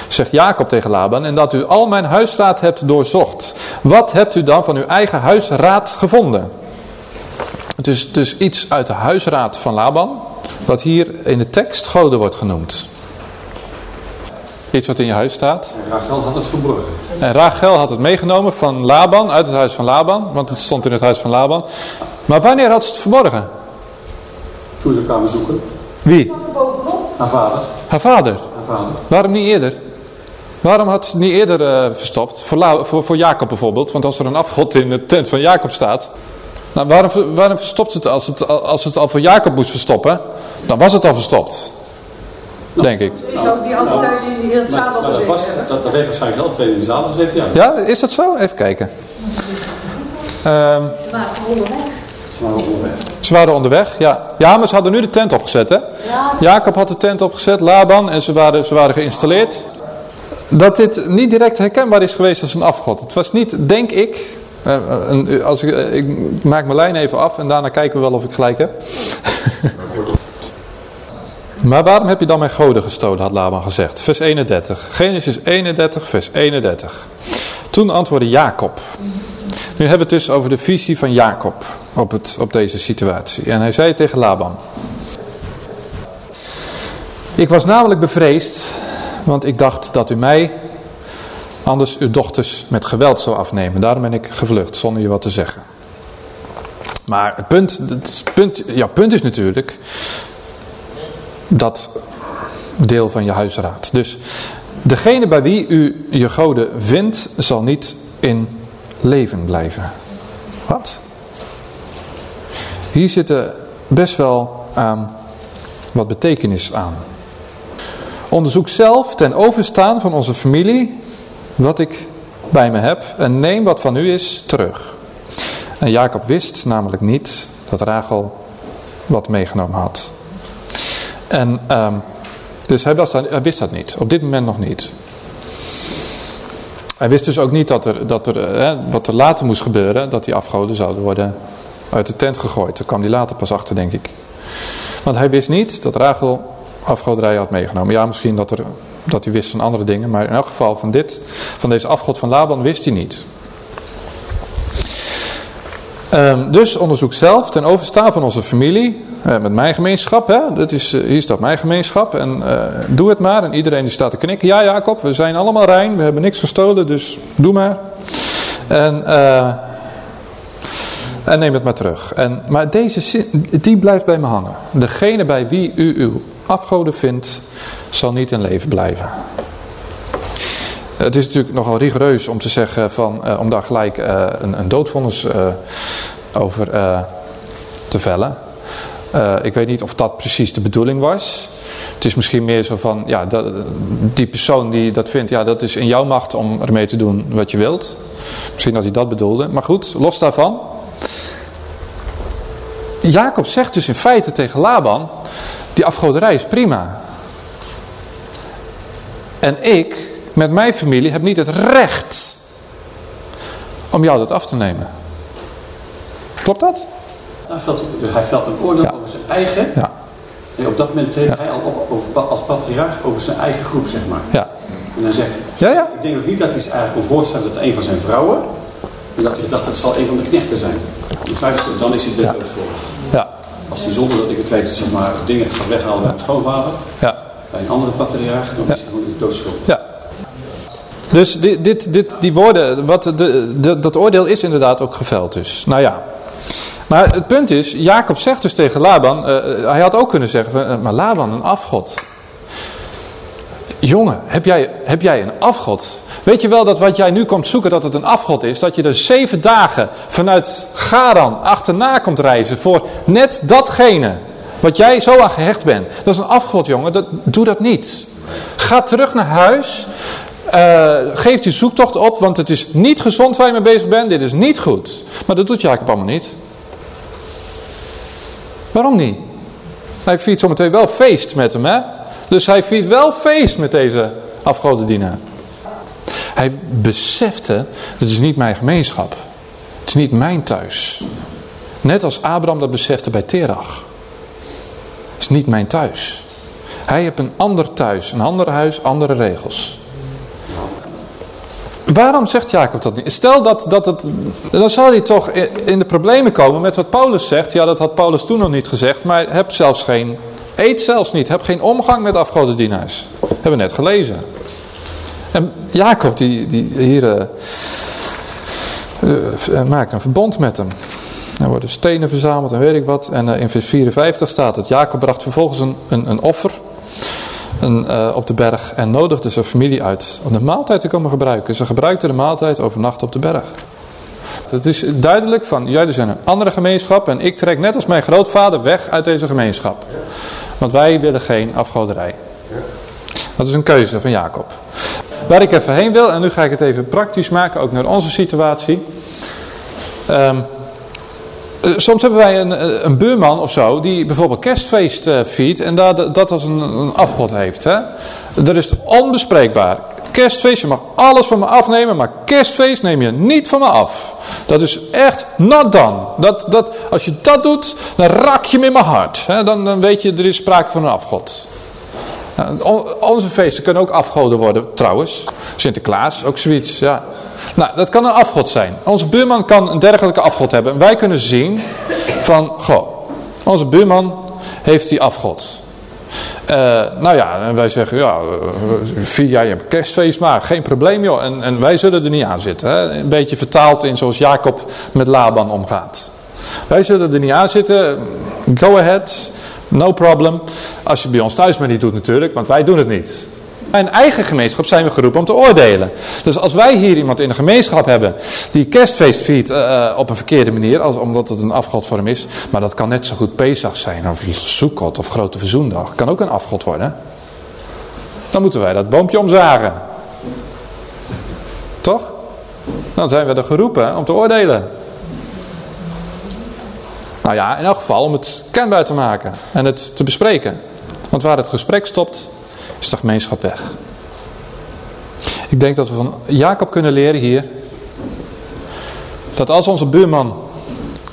zegt Jacob tegen Laban, en dat u al mijn huisraad hebt doorzocht. Wat hebt u dan van uw eigen huisraad gevonden? Het is dus iets uit de huisraad van Laban, wat hier in de tekst goden wordt genoemd. Iets wat in je huis staat. En Rachel had het verborgen. En Rachel had het meegenomen van Laban, uit het huis van Laban, want het stond in het huis van Laban. Maar wanneer had ze het verborgen? Toen ze kwamen zoeken. Wie? Haar vader. Haar vader. Haar vader. Waarom niet eerder? Waarom had ze het niet eerder uh, verstopt? Voor, La voor, voor Jacob bijvoorbeeld. Want als er een afgod in de tent van Jacob staat. Nou, waarom, waarom verstopt ze het als, het als het al voor Jacob moest verstoppen? Dan was het al verstopt. Denk ik. Is ook die altijd in, in het zadel gezeten was, dat, dat heeft waarschijnlijk altijd in de zaal gezeten, ja. Ja, is dat zo? Even kijken. Ehm, Ze waren onderweg. Ze waren onderweg. ze waren onderweg, ja. Ja, maar ze hadden nu de tent opgezet, hè? Jacob had de tent opgezet, Laban, en ze waren, ze waren geïnstalleerd. Dat dit niet direct herkenbaar is geweest als een afgod. Het was niet, denk ik, eh, een- als ik, eh, ik maak mijn lijn even af en daarna kijken we wel of ik gelijk heb. Maar waarom heb je dan mijn goden gestolen, had Laban gezegd. Vers 31. Genesis 31, vers 31. Toen antwoordde Jacob. Nu hebben we het dus over de visie van Jacob op, het, op deze situatie. En hij zei tegen Laban. Ik was namelijk bevreesd, want ik dacht dat u mij anders uw dochters met geweld zou afnemen. Daarom ben ik gevlucht, zonder je wat te zeggen. Maar het punt, het punt, ja, punt is natuurlijk dat deel van je huisraad. Dus degene bij wie u je goden vindt, zal niet in leven blijven. Wat? Hier zit er best wel aan wat betekenis aan. Onderzoek zelf ten overstaan van onze familie wat ik bij me heb en neem wat van u is terug. En Jacob wist namelijk niet dat Rachel wat meegenomen had. En ehm, dus hij, wist dat niet. Op dit moment nog niet. Hij wist dus ook niet dat er, dat er eh, hè, wat er later moest gebeuren, dat die afgoden zouden worden uit de tent gegooid. Daar kwam hij later pas achter, denk ik. Want hij wist niet dat Rachel afgoderij had meegenomen. Ja, misschien dat, er, dat hij wist van andere dingen, maar in elk geval van dit, van deze afgod van Laban wist hij niet. Ehm, dus onderzoek zelf ten overstaan van onze familie, eh, met mijn gemeenschap. Hè? Dat is, eh, hier staat mijn gemeenschap en eh, doe het maar. En iedereen die staat te knikken. Ja Jacob, we zijn allemaal rein, we hebben niks gestolen, dus doe maar. En, en neem het maar terug. En, maar deze zin, die blijft bij me hangen. Degene bij wie u uw afgoden vindt, zal niet in leven blijven. Het is natuurlijk nogal rigoureus om te zeggen van, eh, om daar gelijk eh, een, een doodvonnis eh, over te vellen. Ik weet niet of dat precies de bedoeling was. Het is misschien meer zo van, ja, dat, die persoon die dat vindt, ja, dat is in jouw macht om ermee te doen wat je wilt. Misschien dat hij dat bedoelde. Maar goed, los daarvan. Jacob zegt dus in feite tegen Laban, die afgoderij is prima. En ik, met mijn familie, heb niet het recht om jou dat af te nemen. Klopt dat? Hij velt, hij velt een oordeel Ja. over zijn eigen. Ja. En op dat moment treedt hij al op over, als patriarch over zijn eigen groep, zeg maar. Ja. En dan zegt hij, Ja, ja. ik denk ook niet dat hij zich eigenlijk kon voorstellen dat een van zijn vrouwen, en dat hij dacht dat zal een van de knechten zijn. Dus luister, dan is hij best wel schuldig. Ja. Als hij zonder dat ik het weet, zeg maar, dingen gaat weghalen bij mijn schoonvader, Ja. bij een andere patriarch, dan is hij gewoon doodschuldig. Ja. Dus dit, dit, dit, die woorden, wat de, dat oordeel is inderdaad ook geveld dus. Nou ja. Maar het punt is, Jacob zegt dus tegen Laban, eh, hij had ook kunnen zeggen, eh, maar Laban een afgod. Jongen, heb jij, heb jij een afgod? Weet je wel dat wat jij nu komt zoeken, dat het een afgod is? Dat je er zeven dagen vanuit Garan achterna komt reizen voor net datgene wat jij zo aan gehecht bent. Dat is een afgod, jongen. Dat, doe dat niet. Ga terug naar huis. Eh, geef die zoektocht op, want het is niet gezond waar je mee bezig bent. Dit is niet goed. Maar dat doet Jacob allemaal niet. Waarom niet? Hij viert zometeen wel feest met hem, hè? Dus hij viert wel feest met deze afgodendienaar. Hij besefte, dit is niet mijn gemeenschap. Het is niet mijn thuis. Net als Abraham dat besefte bij Terach. Het is niet mijn thuis. Hij heeft een ander thuis, een ander huis, andere regels. Waarom zegt Jacob dat niet? Stel dat, dat het... Dan zal hij toch in de problemen komen met wat Paulus zegt. Ja, dat had Paulus toen nog niet gezegd. Maar heb zelfs geen... Eet zelfs niet. Heb geen omgang met afgodendienaars. Hebben we net gelezen. En Jacob die, die hier uh, uh, maakt een verbond met hem. Er worden stenen verzameld en weet ik wat. En in vers 54 staat het. Jacob bracht vervolgens een, een, een offer een, op de berg. En nodigde zijn familie uit om de maaltijd te komen gebruiken. Ze gebruikten de maaltijd overnacht op de berg. Het is duidelijk van, jullie zijn een andere gemeenschap. En ik trek net als mijn grootvader weg uit deze gemeenschap. Want wij willen geen afgoderij. Dat is een keuze van Jacob. Waar ik even heen wil, en nu ga ik het even praktisch maken, ook naar onze situatie. Um, soms hebben wij een, een, buurman of zo, die bijvoorbeeld kerstfeest uh, viert en dat, dat als een, een afgod heeft. Hè? Dat is onbespreekbaar. Kerstfeest, je mag alles van me afnemen, maar kerstfeest neem je niet van me af. Dat is echt not done. Dat, dat, als je dat doet, dan raak je me in mijn hart. Hè? Dan, dan weet je, er is sprake van een afgod. Nou, onze feesten kunnen ook afgoden worden trouwens. Sinterklaas, ook zoiets. Ja. Nou, dat kan een afgod zijn. Onze buurman kan een dergelijke afgod hebben. En wij kunnen zien van, goh, onze buurman heeft die afgod. Uh, nou ja, en wij zeggen, ja, vier jaar je kerstfeest maar, geen probleem joh. En, en wij zullen er niet aan zitten. Hè? Een beetje vertaald in zoals Jacob met Laban omgaat. Wij zullen er niet aan zitten, go ahead, no problem. Als je bij ons thuis maar niet doet natuurlijk, want wij doen het niet. In eigen gemeenschap zijn we geroepen om te oordelen. Dus als wij hier iemand in de gemeenschap hebben die kerstfeest viert uh, op een verkeerde manier, als, omdat het een afgod voor hem is, maar dat kan net zo goed Pesach zijn, of Sukkot of Grote Verzoendag, kan ook een afgod worden. Dan moeten wij dat boompje omzagen. Toch? Dan zijn we er geroepen om te oordelen. Nou ja, in elk geval om het kenbaar te maken en het te bespreken. Want waar het gesprek stopt, is de gemeenschap weg. Ik denk dat we van Jacob kunnen leren hier. Dat als onze buurman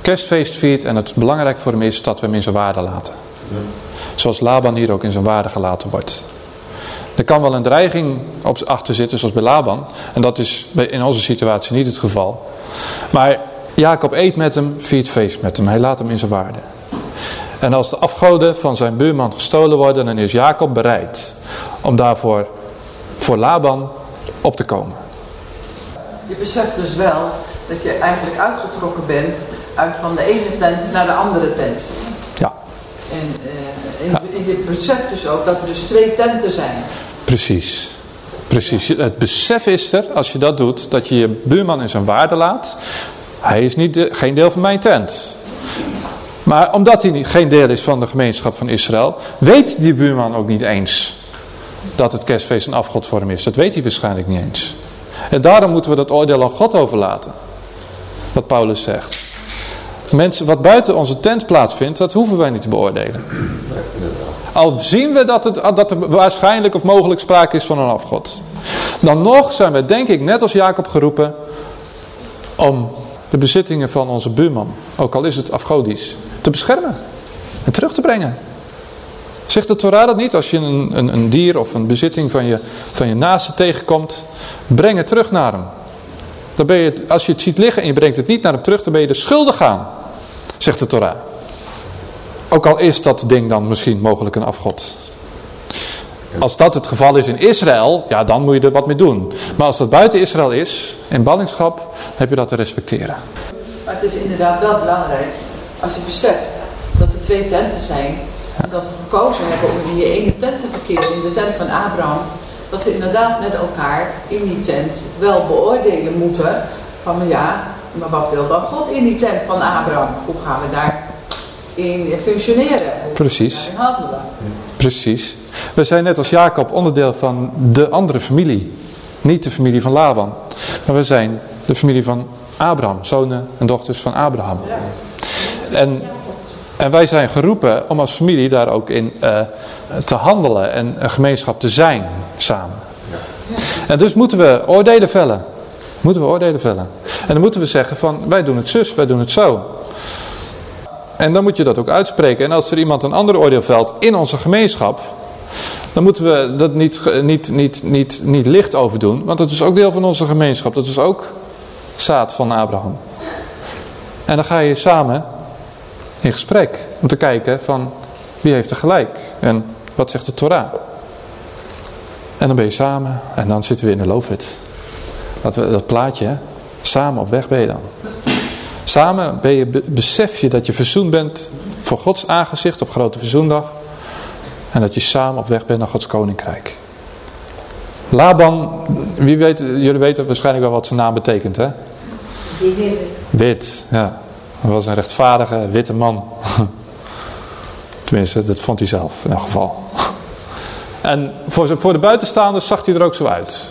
kerstfeest viert en het belangrijk voor hem is dat we hem in zijn waarde laten. Zoals Laban hier ook in zijn waarde gelaten wordt. Er kan wel een dreiging op achter zitten zoals bij Laban. En dat is in onze situatie niet het geval. Maar Jacob eet met hem, viert feest met hem. Hij laat hem in zijn waarde. En als de afgoden van zijn buurman gestolen worden, dan is Jacob bereid om daarvoor voor Laban op te komen. Je beseft dus wel dat je eigenlijk uitgetrokken bent uit van de ene tent naar de andere tent. Ja. En, uh, en, en je beseft dus ook dat er dus twee tenten zijn. Precies. Precies. Het besef is er, als je dat doet, dat je je buurman in zijn waarde laat. Hij is niet de, geen deel van mijn tent. Maar omdat hij geen deel is van de gemeenschap van Israël, weet die buurman ook niet eens dat het kerstfeest een afgod voor hem is. Dat weet hij waarschijnlijk niet eens. En daarom moeten we dat oordeel aan God overlaten. Wat Paulus zegt. Mensen, wat buiten onze tent plaatsvindt, dat hoeven wij niet te beoordelen. Al zien we dat, het, dat er waarschijnlijk of mogelijk sprake is van een afgod. Dan nog zijn we denk ik net als Jacob geroepen om de bezittingen van onze buurman, ook al is het afgodisch, te beschermen en terug te brengen. Zegt de Torah dat niet? Als je een, een, een dier of een bezitting van je, van je naaste tegenkomt, breng het terug naar hem. Dan ben je, als je het ziet liggen en je brengt het niet naar hem terug, dan ben je er schuldig aan. Zegt de Torah. Ook al is dat ding dan misschien mogelijk een afgod. Als dat het geval is in Israël, ja, dan moet je er wat mee doen. Maar als dat buiten Israël is, in ballingschap, heb je dat te respecteren. Maar het is inderdaad wel belangrijk als je beseft dat er twee tenten zijn. En dat we gekozen hebben om in die ene tent te verkeren, in de tent van Abraham. Dat we inderdaad met elkaar in die tent wel beoordelen moeten. Van ja, maar wat wil dan God in die tent van Abraham? Hoe gaan we daarin functioneren? Hoe Precies. daarin handelen? Precies. We zijn net als Jacob onderdeel van de andere familie. Niet de familie van Laban. Maar we zijn de familie van Abraham. Zonen en dochters van Abraham. En, en wij zijn geroepen om als familie daar ook in eh, te handelen. En een gemeenschap te zijn samen. En dus moeten we oordelen vellen. Moeten we oordelen vellen. En dan moeten we zeggen van wij doen het zus, wij doen het zo. En dan moet je dat ook uitspreken. En als er iemand een ander oordeel velt in onze gemeenschap, dan moeten we dat niet, niet, niet, niet, niet licht over doen. Want dat is ook deel van onze gemeenschap. Dat is ook zaad van Abraham. En dan ga je samen in gesprek om te kijken van wie heeft er gelijk. En wat zegt de Torah. En dan ben je samen en dan zitten we in de loofhut. Dat, we- dat plaatje, hè? samen op weg ben je dan. Samen ben je, be- besef je dat je verzoend bent voor Gods aangezicht op grote verzoendag. En dat je samen op weg bent naar Gods koninkrijk. Laban, wie weet, jullie weten waarschijnlijk wel wat zijn naam betekent hè? Die wit. Wit, ja. Hij was een rechtvaardige witte man. [laughs] Tenminste, dat vond hij zelf in elk geval. [laughs] En voor, de buitenstaanders zag hij er ook zo uit.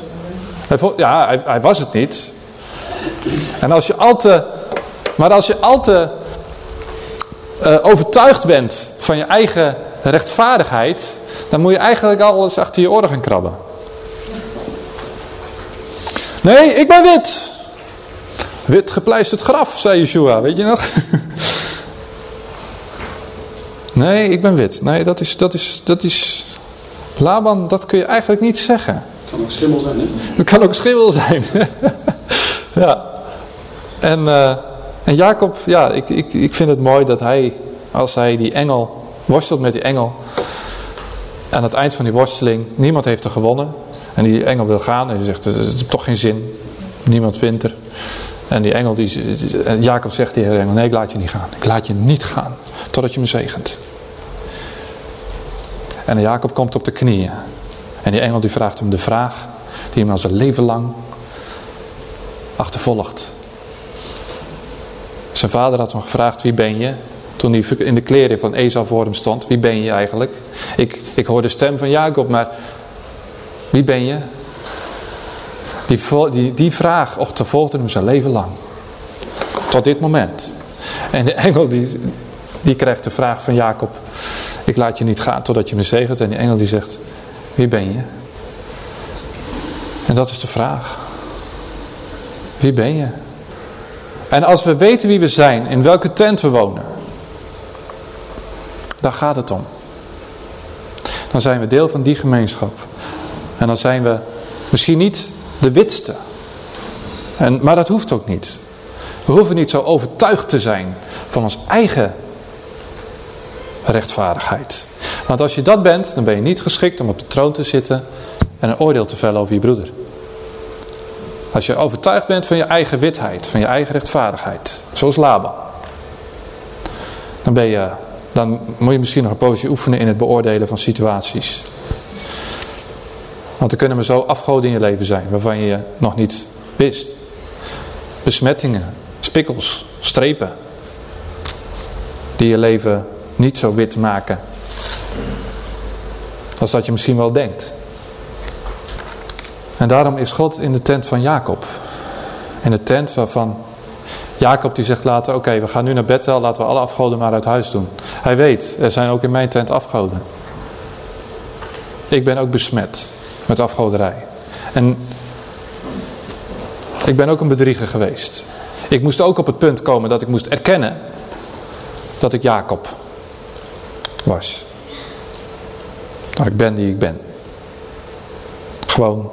Hij vond, ja, hij, hij was het niet. En als je al te, maar als je al eh, overtuigd bent van je eigen rechtvaardigheid, dan moet je eigenlijk al eens achter je oren gaan krabben. Nee, ik ben wit. Wit gepleisterd graf, zei Yeshua, weet je nog? [laughs] Nee, ik ben wit. Nee, dat is, dat is, dat is... Laban, dat kun je eigenlijk niet zeggen. Het kan ook schimmel zijn, hè? Het kan ook schimmel zijn. [laughs] ja. En, eh, en Jacob, ja, ik, ik, ik vind het mooi dat hij, als hij die engel, worstelt met die engel. Aan het eind van die worsteling, niemand heeft er gewonnen. En die engel wil gaan en hij zegt, het heeft toch geen zin. Niemand wint er. En die engel, die, Jacob zegt tegen de engel, nee ik laat je niet gaan. Ik laat je niet gaan, totdat je me zegent. En Jacob komt op de knieën. En die engel die vraagt hem de vraag die hem al zijn leven lang achtervolgt. Zijn vader had hem gevraagd, wie ben je? Toen hij in de kleren van Esau voor hem stond. Wie ben je eigenlijk? Ik, ik hoor de stem van Jacob, maar wie ben je? Die, die, die vraag achtervolgde hem zijn leven lang. Tot dit moment. En de engel die, die krijgt de vraag van Jacob. Ik laat je niet gaan totdat je me zegent. En die engel die zegt, wie ben je? En dat is de vraag. Wie ben je? En als we weten wie we zijn, in welke tent we wonen, daar gaat het om. Dan zijn we deel van die gemeenschap. En dan zijn we misschien niet de witste. En, maar dat hoeft ook niet. We hoeven niet zo overtuigd te zijn van ons eigen rechtvaardigheid. Want als je dat bent, dan ben je niet geschikt om op de troon te zitten en een oordeel te vellen over je broeder. Als je overtuigd bent van je eigen witheid, van je eigen rechtvaardigheid, zoals Laban. Dan, ben je, dan moet je misschien nog een poosje oefenen in het beoordelen van situaties. Want er kunnen maar zo afgoden in je leven zijn waarvan je nog niet wist. Besmettingen, spikkels, strepen. Die je leven niet zo wit maken. Als dat je misschien wel denkt. En daarom is God in de tent van Jacob. In de tent waarvan Jacob die zegt later, oké we gaan nu naar Bethel, laten we alle afgoden maar uit huis doen. Hij weet, er zijn ook in mijn tent afgoden. Ik ben ook besmet met afgoderij. En ik ben ook een bedrieger geweest. Ik moest ook op het punt komen dat ik moest erkennen dat ik Jacob was. Dat ik ben die ik ben. Gewoon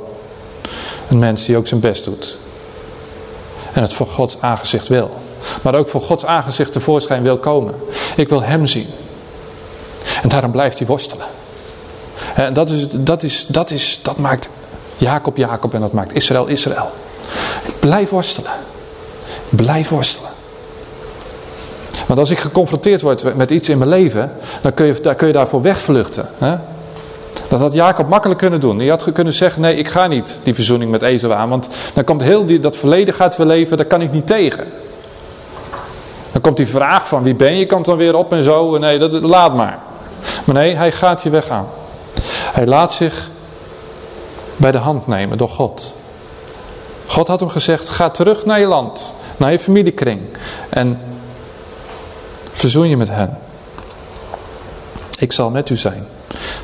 een mens die ook zijn best doet. En het voor Gods aangezicht wil. Maar ook voor Gods aangezicht tevoorschijn wil komen. Ik wil hem zien. En daarom blijft hij worstelen. En dat, is, dat, is, dat, is, dat maakt Jacob Jacob en dat maakt Israël Israël. Blijf worstelen. Blijf worstelen. Want als ik geconfronteerd word met iets in mijn leven, dan kun je, dan kun je daarvoor wegvluchten. Hè? Dat had Jacob makkelijk kunnen doen. Hij had kunnen zeggen, nee ik ga niet die verzoening met Ezel aan. Want dan komt heel die, dat verleden gaat weer leven, daar kan ik niet tegen. Dan komt die vraag van wie ben je, komt dan weer op en zo. Nee, dat, laat maar. Maar nee, hij gaat die weg aan. Hij laat zich bij de hand nemen door God. God had hem gezegd, ga terug naar je land, naar je familiekring. En verzoen je met hen. Ik zal met u zijn.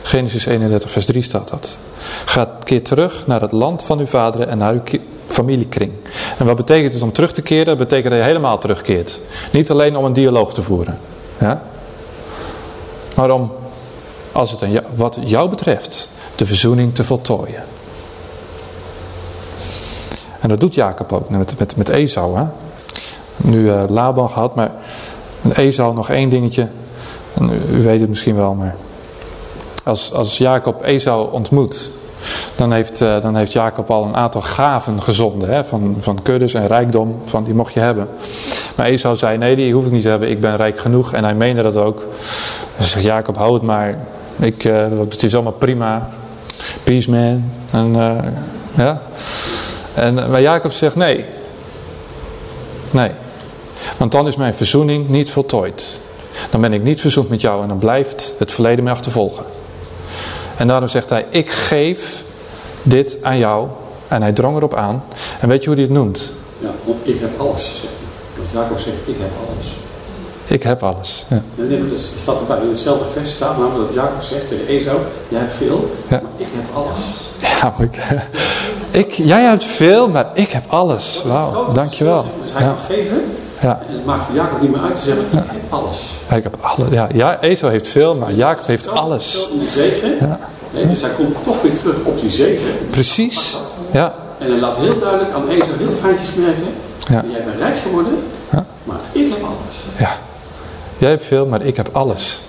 Genesis 31 vers 3 staat dat. Ga keer terug naar het land van uw vaderen en naar uw familiekring. En wat betekent het om terug te keren? Dat betekent dat je helemaal terugkeert. Niet alleen om een dialoog te voeren. Ja? Maar om, als het een, wat jou betreft, de verzoening te voltooien. En dat doet Jacob ook met, met, met Esau. Hè? Nu uh, Laban gehad, maar Esau nog één dingetje. En u, weet het misschien wel, maar als, als Jacob Esau ontmoet, dan heeft, uh, dan heeft Jacob al een aantal gaven gezonden. Hè? Van, van kuddes en rijkdom, van die mocht je hebben. Maar Esau zei, nee die hoef ik niet te hebben, ik ben rijk genoeg. En hij meende dat ook. Zegt Jacob, hou het maar. Ik, uh, het is allemaal prima. Peace man. En, uh, ja. en, maar Jacob zegt, nee. Nee. Want dan is mijn verzoening niet voltooid. Dan ben ik niet verzoend met jou en dan blijft het verleden mij achtervolgen. En daarom zegt hij, ik geef dit aan jou. En hij drong erop aan. En weet je hoe hij het noemt? Ja, ik heb alles, zegt hij. Want Jacob zegt, ik heb alles. Ik heb alles. Ja. Nee, maar dat staat erbij. In hetzelfde vers staat namelijk dat Jacob zegt tegen Esau, jij hebt veel, ja. maar ik heb alles. Ja, maar ik, [laughs] ik, jij hebt veel, maar ik heb alles. Wauw, dankjewel. Dus hij ja. kan geven, ja. En het maakt voor Jacob niet meer uit te zeggen, ik heb alles. Ik heb alles. Ja, ja Esau heeft veel, maar Jacob heeft alles. Ja. Nee, dus hij komt toch weer terug op die zegen. Precies. Ja. En hij laat heel duidelijk aan Esau heel fijntjes merken. Ja. Jij bent rijk geworden, ja. maar ik heb alles. Ja. Jij hebt veel, maar ik heb alles.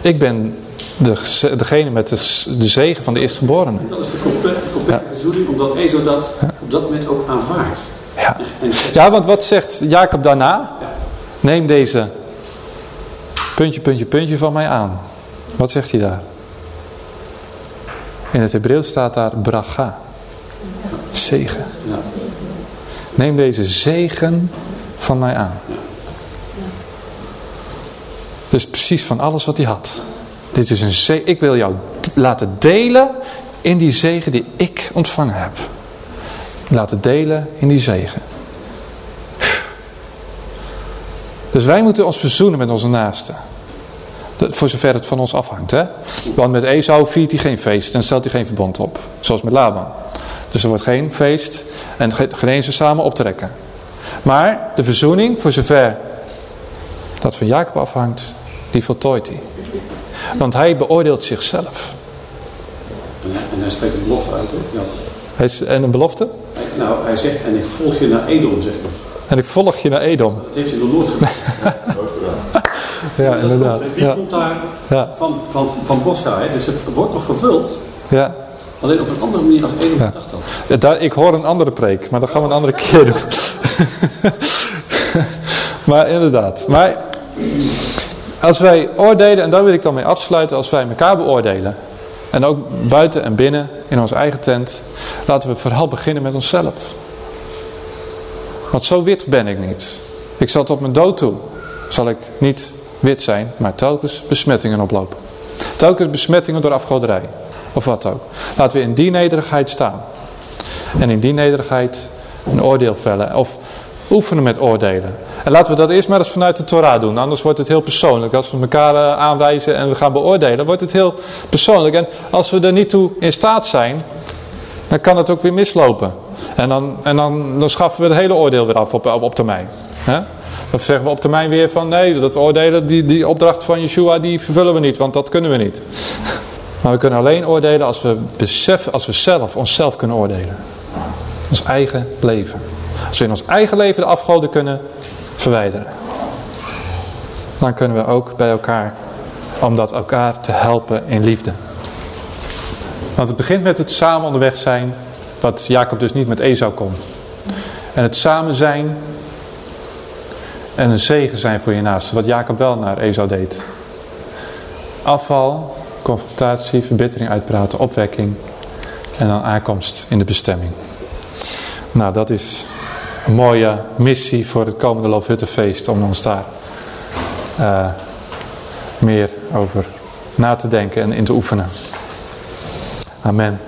Ik ben de, degene met de, de zegen van de eerstgeborene. En dat is de complete, complete ja. verzoening, omdat Esau dat op dat moment ook aanvaardt. Ja. ja, want wat zegt Jacob daarna? Neem deze puntje, puntje, puntje van mij aan. Wat zegt hij daar? In het Hebreeuws staat daar bracha. Zegen. Ja. Neem deze zegen van mij aan. Dus precies van alles wat hij had. Dit is een zegen. Ik wil jou laten delen in die zegen die ik ontvangen heb. Laten delen in die zegen. Dus wij moeten ons verzoenen met onze naasten. Voor zover het van ons afhangt. Hè? Want met Esau viert hij geen feest en stelt hij geen verbond op. Zoals met Laban. Dus er wordt geen feest en geen eens samen optrekken. Maar de verzoening, voor zover dat van Jacob afhangt, die voltooit hij. Want hij beoordeelt zichzelf. En hij spreekt een belofte uit. Hè? Ja. En een belofte? Nou, hij zegt, en ik volg je naar Edom, zegt hij. En ik volg je naar Edom. Dat heeft hij nog nooit gedaan. [laughs] ja, inderdaad. Wie ja. komt daar ja. van, van, van Bosra, hè? dus het wordt nog vervuld. Ja. Alleen op een andere manier als Edom ja. gedacht had. Daar, ik hoor een andere preek, maar dat gaan we een andere keer doen. [laughs] maar inderdaad. Maar als wij oordelen, en daar wil ik dan mee afsluiten, als wij elkaar beoordelen. En ook buiten en binnen, in onze eigen tent. Laten we vooral beginnen met onszelf. Want zo wit ben ik niet. Ik zal tot mijn dood toe. Zal ik niet wit zijn, maar telkens besmettingen oplopen. Telkens besmettingen door afgoderij. Of wat ook. Laten we in die nederigheid staan. En in die nederigheid een oordeel vellen. Of oefenen met oordelen. En laten we dat eerst maar eens vanuit de Torah doen. Anders wordt het heel persoonlijk. Als we elkaar aanwijzen en we gaan beoordelen, wordt het heel persoonlijk. En als we er niet toe in staat zijn, dan kan het ook weer mislopen. En dan, en dan, dan schaffen we het hele oordeel weer af op, op, op termijn. He? Dan zeggen we op termijn weer van nee, dat oordelen, die, die opdracht van Yeshua, die vervullen we niet, want dat kunnen we niet. [laughs] Maar we kunnen alleen oordelen als we beseffen, als we zelf, onszelf kunnen oordelen. Ons eigen leven. Als we in ons eigen leven de afgoden kunnen verwijderen. Dan kunnen we ook bij elkaar om dat elkaar te helpen in liefde. Want het begint met het samen onderweg zijn, wat Jacob dus niet met Esau kon. En het samen zijn en een zegen zijn voor je naaste, wat Jacob wel naar Esau deed. Afval, confrontatie, verbittering uitpraten, opwekking en dan aankomst in de bestemming. Nou, dat is een mooie missie voor het komende Loofhuttenfeest om ons daar uh, meer over na te denken en in te oefenen. Amen.